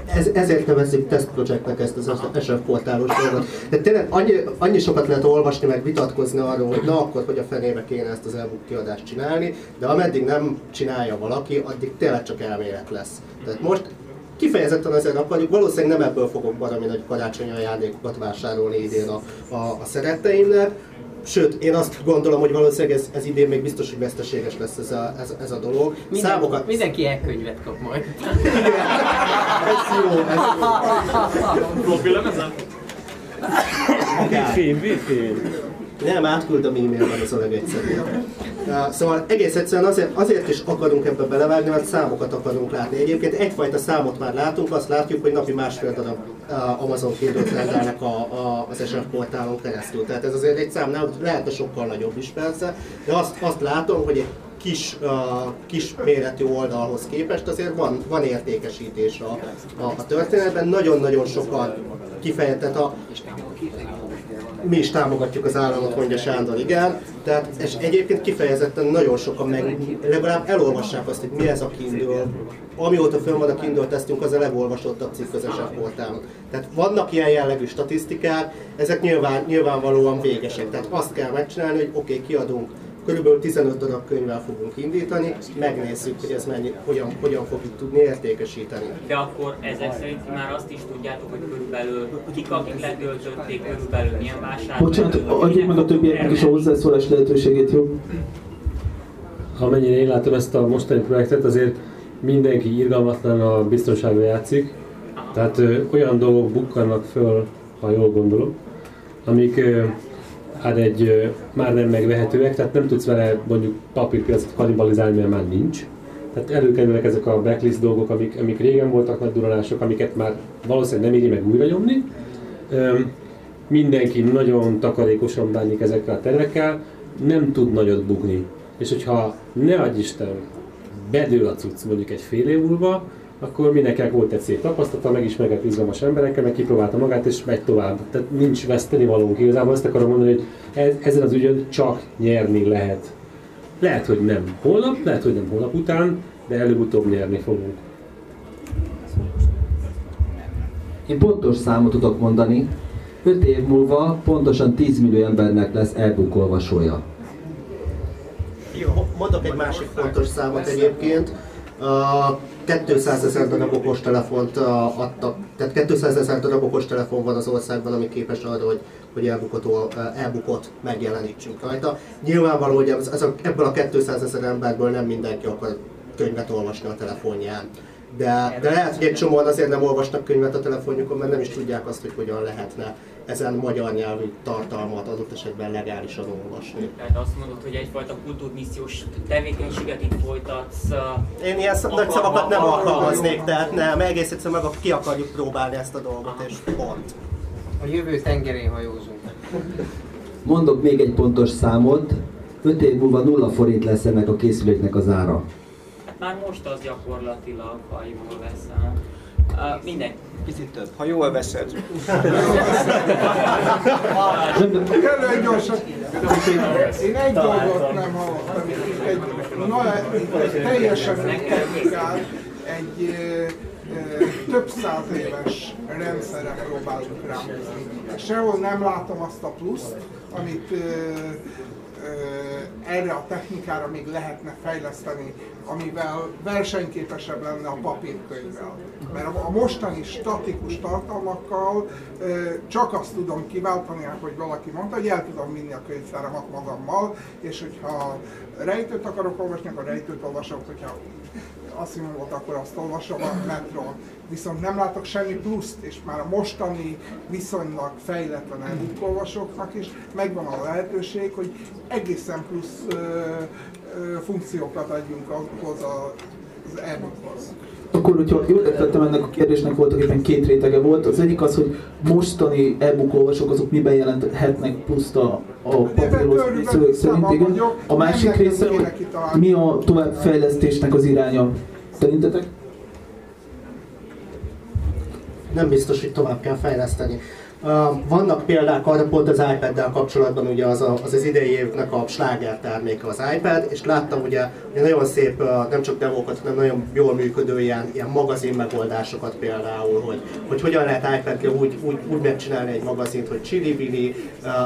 Ez, ezért nevezzük tesztprojektnek ezt az SF portálos dolgot. De tényleg annyi, annyi sokat lehet olvasni, meg vitatkozni arról, hogy na akkor, hogy a fenébe kéne ezt az e-book kiadást csinálni, de ameddig nem csinálja valaki, addig tényleg csak elmélet lesz. Tehát most kifejezetten azért akarjuk, valószínűleg nem ebből fogok valami nagy karácsonyi ajándékokat vásárolni idén a, a, a szeretteimnek, Sőt, én azt gondolom, hogy valószínűleg ez, ez idén még biztos, hogy veszteséges lesz ez a, ez, ez a dolog.
Minden, Számokat... Mindenki elkönyvet kap majd.
ez jó, ez jó.
Floppy lemezen?
Wifi, wifi.
Nem, átküldöm e-mailben, ez a legegyszerűbb. Szóval egész egyszerűen azért, azért is akarunk ebbe belevágni, mert számokat akarunk látni. Egyébként egyfajta számot már látunk, azt látjuk, hogy napi másfél darab Amazon kindle rendelnek a, a, az SF portálon keresztül. Tehát ez azért egy szám, nem, lehetne sokkal nagyobb is persze, de azt, azt látom, hogy egy kis, uh, kis méretű oldalhoz képest azért van, van értékesítés a, a, a történetben. Nagyon-nagyon sokan kifejezetten a mi is támogatjuk az államot, mondja Sándor, igen. Tehát, és egyébként kifejezetten nagyon sokan meg legalább elolvassák azt, hogy mi ez a Kindle. Amióta fönn van a Kindle tesztünk, az a legolvasottabb cikk az SF. Tehát vannak ilyen jellegű statisztikák, ezek nyilván, nyilvánvalóan végesek. Tehát azt kell megcsinálni, hogy oké, okay, kiadunk Körülbelül 15 darab könyvvel fogunk indítani, megnézzük, hogy ez mennyi, hogyan, hogyan fogjuk tudni értékesíteni.
De akkor ezek szerint már azt is tudjátok, hogy körülbelül kik, akik letöltötték, körülbelül milyen vásárlók.
Bocsánat, adjuk meg a többieknek is a hozzászólás lehetőségét, jó?
Amennyire én látom ezt a mostani projektet, azért mindenki irgalmatlan a biztonságra játszik. Tehát ö, olyan dolgok bukkannak föl, ha jól gondolom, amik ö, hát egy már nem megvehetőek, tehát nem tudsz vele mondjuk papírpiacot kanibalizálni, mert már nincs. Tehát előkerülnek ezek a backlist dolgok, amik, amik régen voltak nagy duralások, amiket már valószínűleg nem éri meg újra nyomni. Mindenki nagyon takarékosan bánik ezekkel a tervekkel, nem tud nagyot bugni. És hogyha ne adj Isten, bedől a cucc mondjuk egy fél év múlva, akkor mindenkinek volt egy szép tapasztalata, megismerkedett izgalmas emberekkel, meg kipróbálta magát, és megy tovább. Tehát nincs veszteni valónk. Igazából azt akarom mondani, hogy ez, ezen az ügyön csak nyerni lehet. Lehet, hogy nem holnap, lehet, hogy nem holnap után, de előbb-utóbb nyerni fogunk.
Én pontos számot tudok mondani. 5 év múlva pontosan 10 millió embernek lesz e-book olvasója.
Jó, mondok egy másik fontos számot egyébként. Uh, 200 ezer darab okostelefont uh, adtak, tehát 200 ezer darab okostelefon van az országban, ami képes arra, hogy, hogy elbukot, elbukot megjelenítsünk rajta. Nyilvánvaló, hogy ez, ez a, ebből a 200 ezer emberből nem mindenki akar könyvet olvasni a telefonján. De, de lehet, hogy egy csomóan azért nem olvasnak könyvet a telefonjukon, mert nem is tudják azt, hogy hogyan lehetne ezen magyar nyelvű tartalmat adott esetben legálisan olvasni.
Tehát azt mondod, hogy egyfajta kultúrmissziós tevékenységet itt folytatsz.
Én ilyen szab- nagy szavakat nem alkalmaznék, tehát nem, egész egyszerűen meg ki akarjuk próbálni ezt a dolgot, és pont.
A jövő tengerén hajózunk.
Mondok még egy pontos számot. 5 év múlva nulla forint lesz ennek a készüléknek az ára.
Már most az gyakorlatilag, ha jól veszem. Uh, minden.
Picit több. Ha jól veszed.
Kellően gyorsan. Én egy dolgot nem hallottam. Egy, na, egy teljesen új technikát, egy több száz éves rendszerre próbálunk ráhozni. Sehol nem látom azt a pluszt, amit erre a technikára még lehetne fejleszteni, amivel versenyképesebb lenne a papírkönyvvel. Mert a mostani statikus tartalmakkal csak azt tudom kiváltani, hogy valaki mondta, hogy el tudom vinni a könyvtáramat magammal, és hogyha rejtőt akarok olvasni, akkor rejtőt olvasok, hogyha Asimovot, akkor azt olvasom a metron. Viszont nem látok semmi pluszt, és már a mostani viszonylag fejletlen e olvasóknak is megvan a lehetőség, hogy egészen plusz ö, ö, funkciókat adjunk ahhoz az e-bookhoz.
Akkor, hogyha jól értettem, ennek a kérdésnek voltak éppen két rétege volt. Az egyik az, hogy mostani e-book olvasók azok miben jelenthetnek pluszt a, a papírhoz szöveg szerint, igen. A másik része, hogy mi a továbbfejlesztésnek az iránya szerintetek?
Nem biztos, hogy tovább kell fejleszteni. Vannak példák arra, pont az iPad-del kapcsolatban ugye az, a, az az idei évnek a sláger terméke az iPad, és láttam ugye, ugye nagyon szép, nem csak demókat, hanem nagyon jól működő ilyen, ilyen magazin megoldásokat például, hogy, hogy hogyan lehet ipad úgy, úgy, úgy megcsinálni egy magazint, hogy csili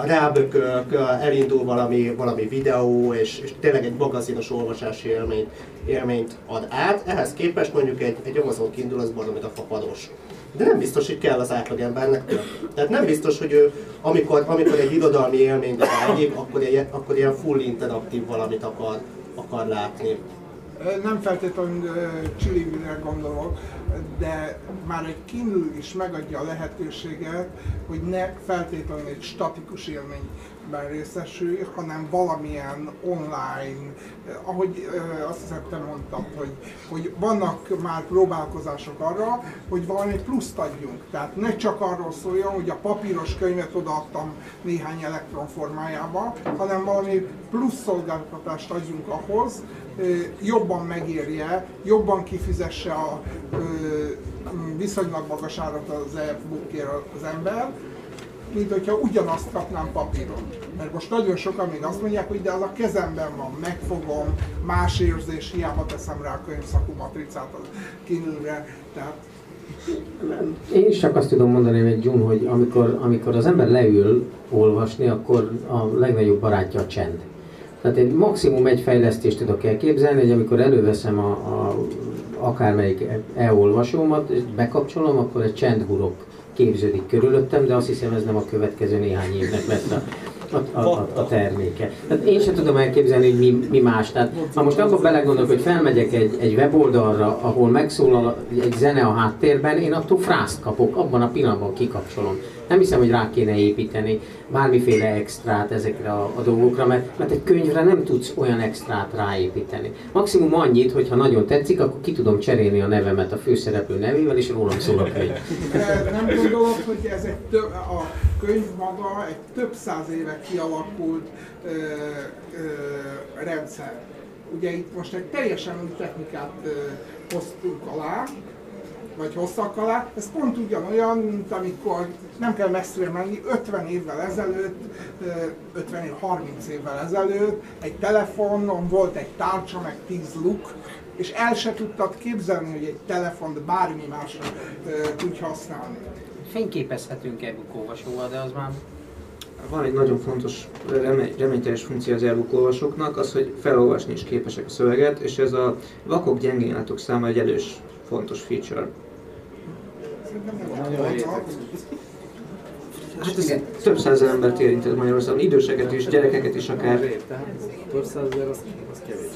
rábökök, elindul valami, valami videó, és, és tényleg egy magazinos olvasási élményt, élményt ad át. Ehhez képest mondjuk egy, egy Amazon Kindle az baromi a fapados de nem biztos, hogy kell az átlagembernek több. Tehát nem biztos, hogy ő, amikor, amikor egy irodalmi élményt vágyik, akkor, egy, akkor ilyen full interaktív valamit akar, akar látni.
Nem feltétlenül chili gondolok, de már egy Kindle is megadja a lehetőséget, hogy ne feltétlenül egy statikus élmény ben részesülj, hanem valamilyen online, eh, ahogy eh, azt hiszem te mondtad, hogy, hogy vannak már próbálkozások arra, hogy valami pluszt adjunk. Tehát ne csak arról szóljon, hogy a papíros könyvet odaadtam néhány elektron formájába, hanem valami plusz szolgáltatást adjunk ahhoz, eh, jobban megérje, jobban kifizesse a viszonylag magas árat az e-bookért az ember, mint hogyha ugyanazt kapnám papíron. Mert most nagyon sokan még azt mondják, hogy de az a kezemben van, megfogom, más érzés, hiába teszem rá a könyvszakú matricát a kinülre. Tehát
én is csak azt tudom mondani, hogy Jun, hogy amikor, amikor az ember leül olvasni, akkor a legnagyobb barátja a csend. Tehát egy maximum egy fejlesztést tudok elképzelni, hogy amikor előveszem a, a akármelyik e-olvasómat, és bekapcsolom, akkor egy csend hurok képződik körülöttem, de azt hiszem ez nem a következő néhány évnek lesz a, a, a, a terméke. Tehát én sem tudom elképzelni, hogy mi, mi más. Tehát ha most abban belegondolok, hogy felmegyek egy, egy weboldalra, ahol megszólal egy zene a háttérben, én attól frászt kapok, abban a pillanatban kikapcsolom. Nem hiszem, hogy rá kéne építeni bármiféle extrát ezekre a, a dolgokra, mert, mert egy könyvre nem tudsz olyan extrát ráépíteni. Maximum annyit, hogy ha nagyon tetszik, akkor ki tudom cserélni a nevemet a főszereplő nevével, és rólam szól a könyv.
Nem gondolod, hogy ez egy több, a könyv maga egy több száz éve kialakult ö, ö, rendszer. Ugye itt most egy teljesen új technikát ö, hoztunk alá, vagy hosszak alá, ez pont ugyanolyan, mint amikor nem kell messzire menni, 50 évvel ezelőtt, 50 év, 30 évvel ezelőtt egy telefonon volt egy tárcsa, meg 10 luk, és el se tudtad képzelni, hogy egy telefont bármi másra tudj használni.
Fényképezhetünk e olvasóval, de az már
van egy nagyon fontos remény, reményteljes funkció az e olvasóknak, az, hogy felolvasni is képesek a szöveget, és ez a vakok gyengénlátók számára egy elős fontos feature. Hát ez több száz embert érint ez Magyarországon, időseket is, gyerekeket is akár.
Több százezer az, az kevés.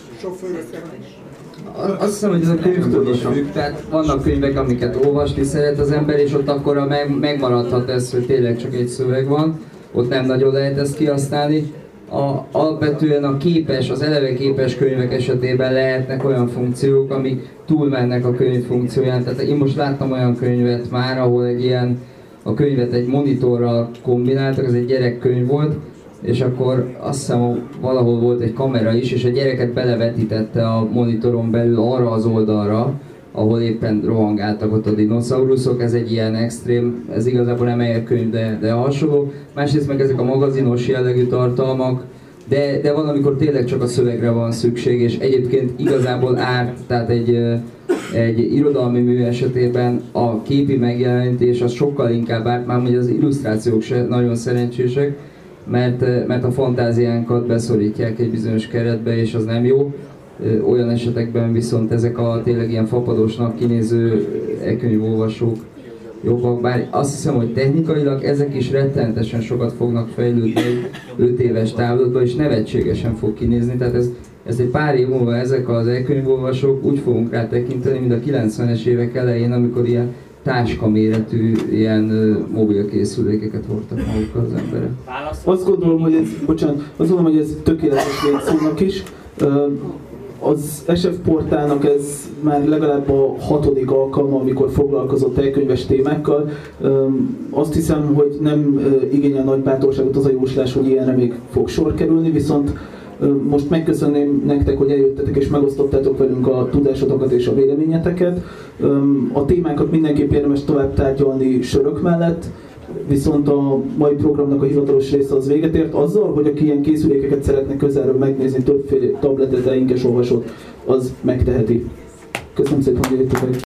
Azt hiszem, hogy ez a könyvtől is függ, tehát vannak könyvek, amiket olvasni szeret az ember, és ott akkor a meg, megmaradhat ez, hogy tényleg csak egy szöveg van, ott nem nagyon lehet ezt kihasználni. A, alapvetően a képes, az eleve képes könyvek esetében lehetnek olyan funkciók, amik túlmennek a könyv funkcióján. Tehát én most láttam olyan könyvet már, ahol egy ilyen, a könyvet egy monitorral kombináltak, ez egy gyerekkönyv volt, és akkor azt hiszem valahol volt egy kamera is, és a gyereket belevetítette a monitoron belül arra az oldalra, ahol éppen rohangáltak ott a dinoszauruszok, ez egy ilyen extrém, ez igazából nem egy könyv, de, de hasonló. Másrészt meg ezek a magazinos jellegű tartalmak, de, de van, amikor tényleg csak a szövegre van szükség, és egyébként igazából árt, tehát egy, egy irodalmi mű esetében a képi megjelenítés az sokkal inkább árt, már hogy az illusztrációk se nagyon szerencsések, mert, mert a fantáziánkat beszorítják egy bizonyos keretbe, és az nem jó. Olyan esetekben viszont ezek a tényleg ilyen fapadosnak kinéző e-könyvolvasók jobbak, bár azt hiszem, hogy technikailag ezek is rettenetesen sokat fognak fejlődni egy 5 éves távlatban, és nevetségesen fog kinézni, tehát ez, ez egy pár év múlva ezek az e-könyvolvasók úgy fogunk rá tekinteni, mint a 90-es évek elején, amikor ilyen táska méretű ilyen uh, mobil készülékeket hordtak magukkal az emberek.
Azt gondolom, hogy ez, bocsánat, azt gondolom, hogy ez tökéletes létszónak is. Az SF portálnak ez már legalább a hatodik alkalma, amikor foglalkozott elkönyves témákkal. Azt hiszem, hogy nem igényel nagy bátorságot az a jóslás, hogy ilyenre még fog sor kerülni, viszont most megköszönném nektek, hogy eljöttetek és megosztottátok velünk a tudásotokat és a véleményeteket. A témákat mindenképp érdemes tovább tárgyalni sörök mellett, viszont a mai programnak a hivatalos része az véget ért azzal, hogy aki ilyen készülékeket szeretne közelről megnézni, többféle tabletet, inkes olvasót, az megteheti. Köszönöm szépen, hogy.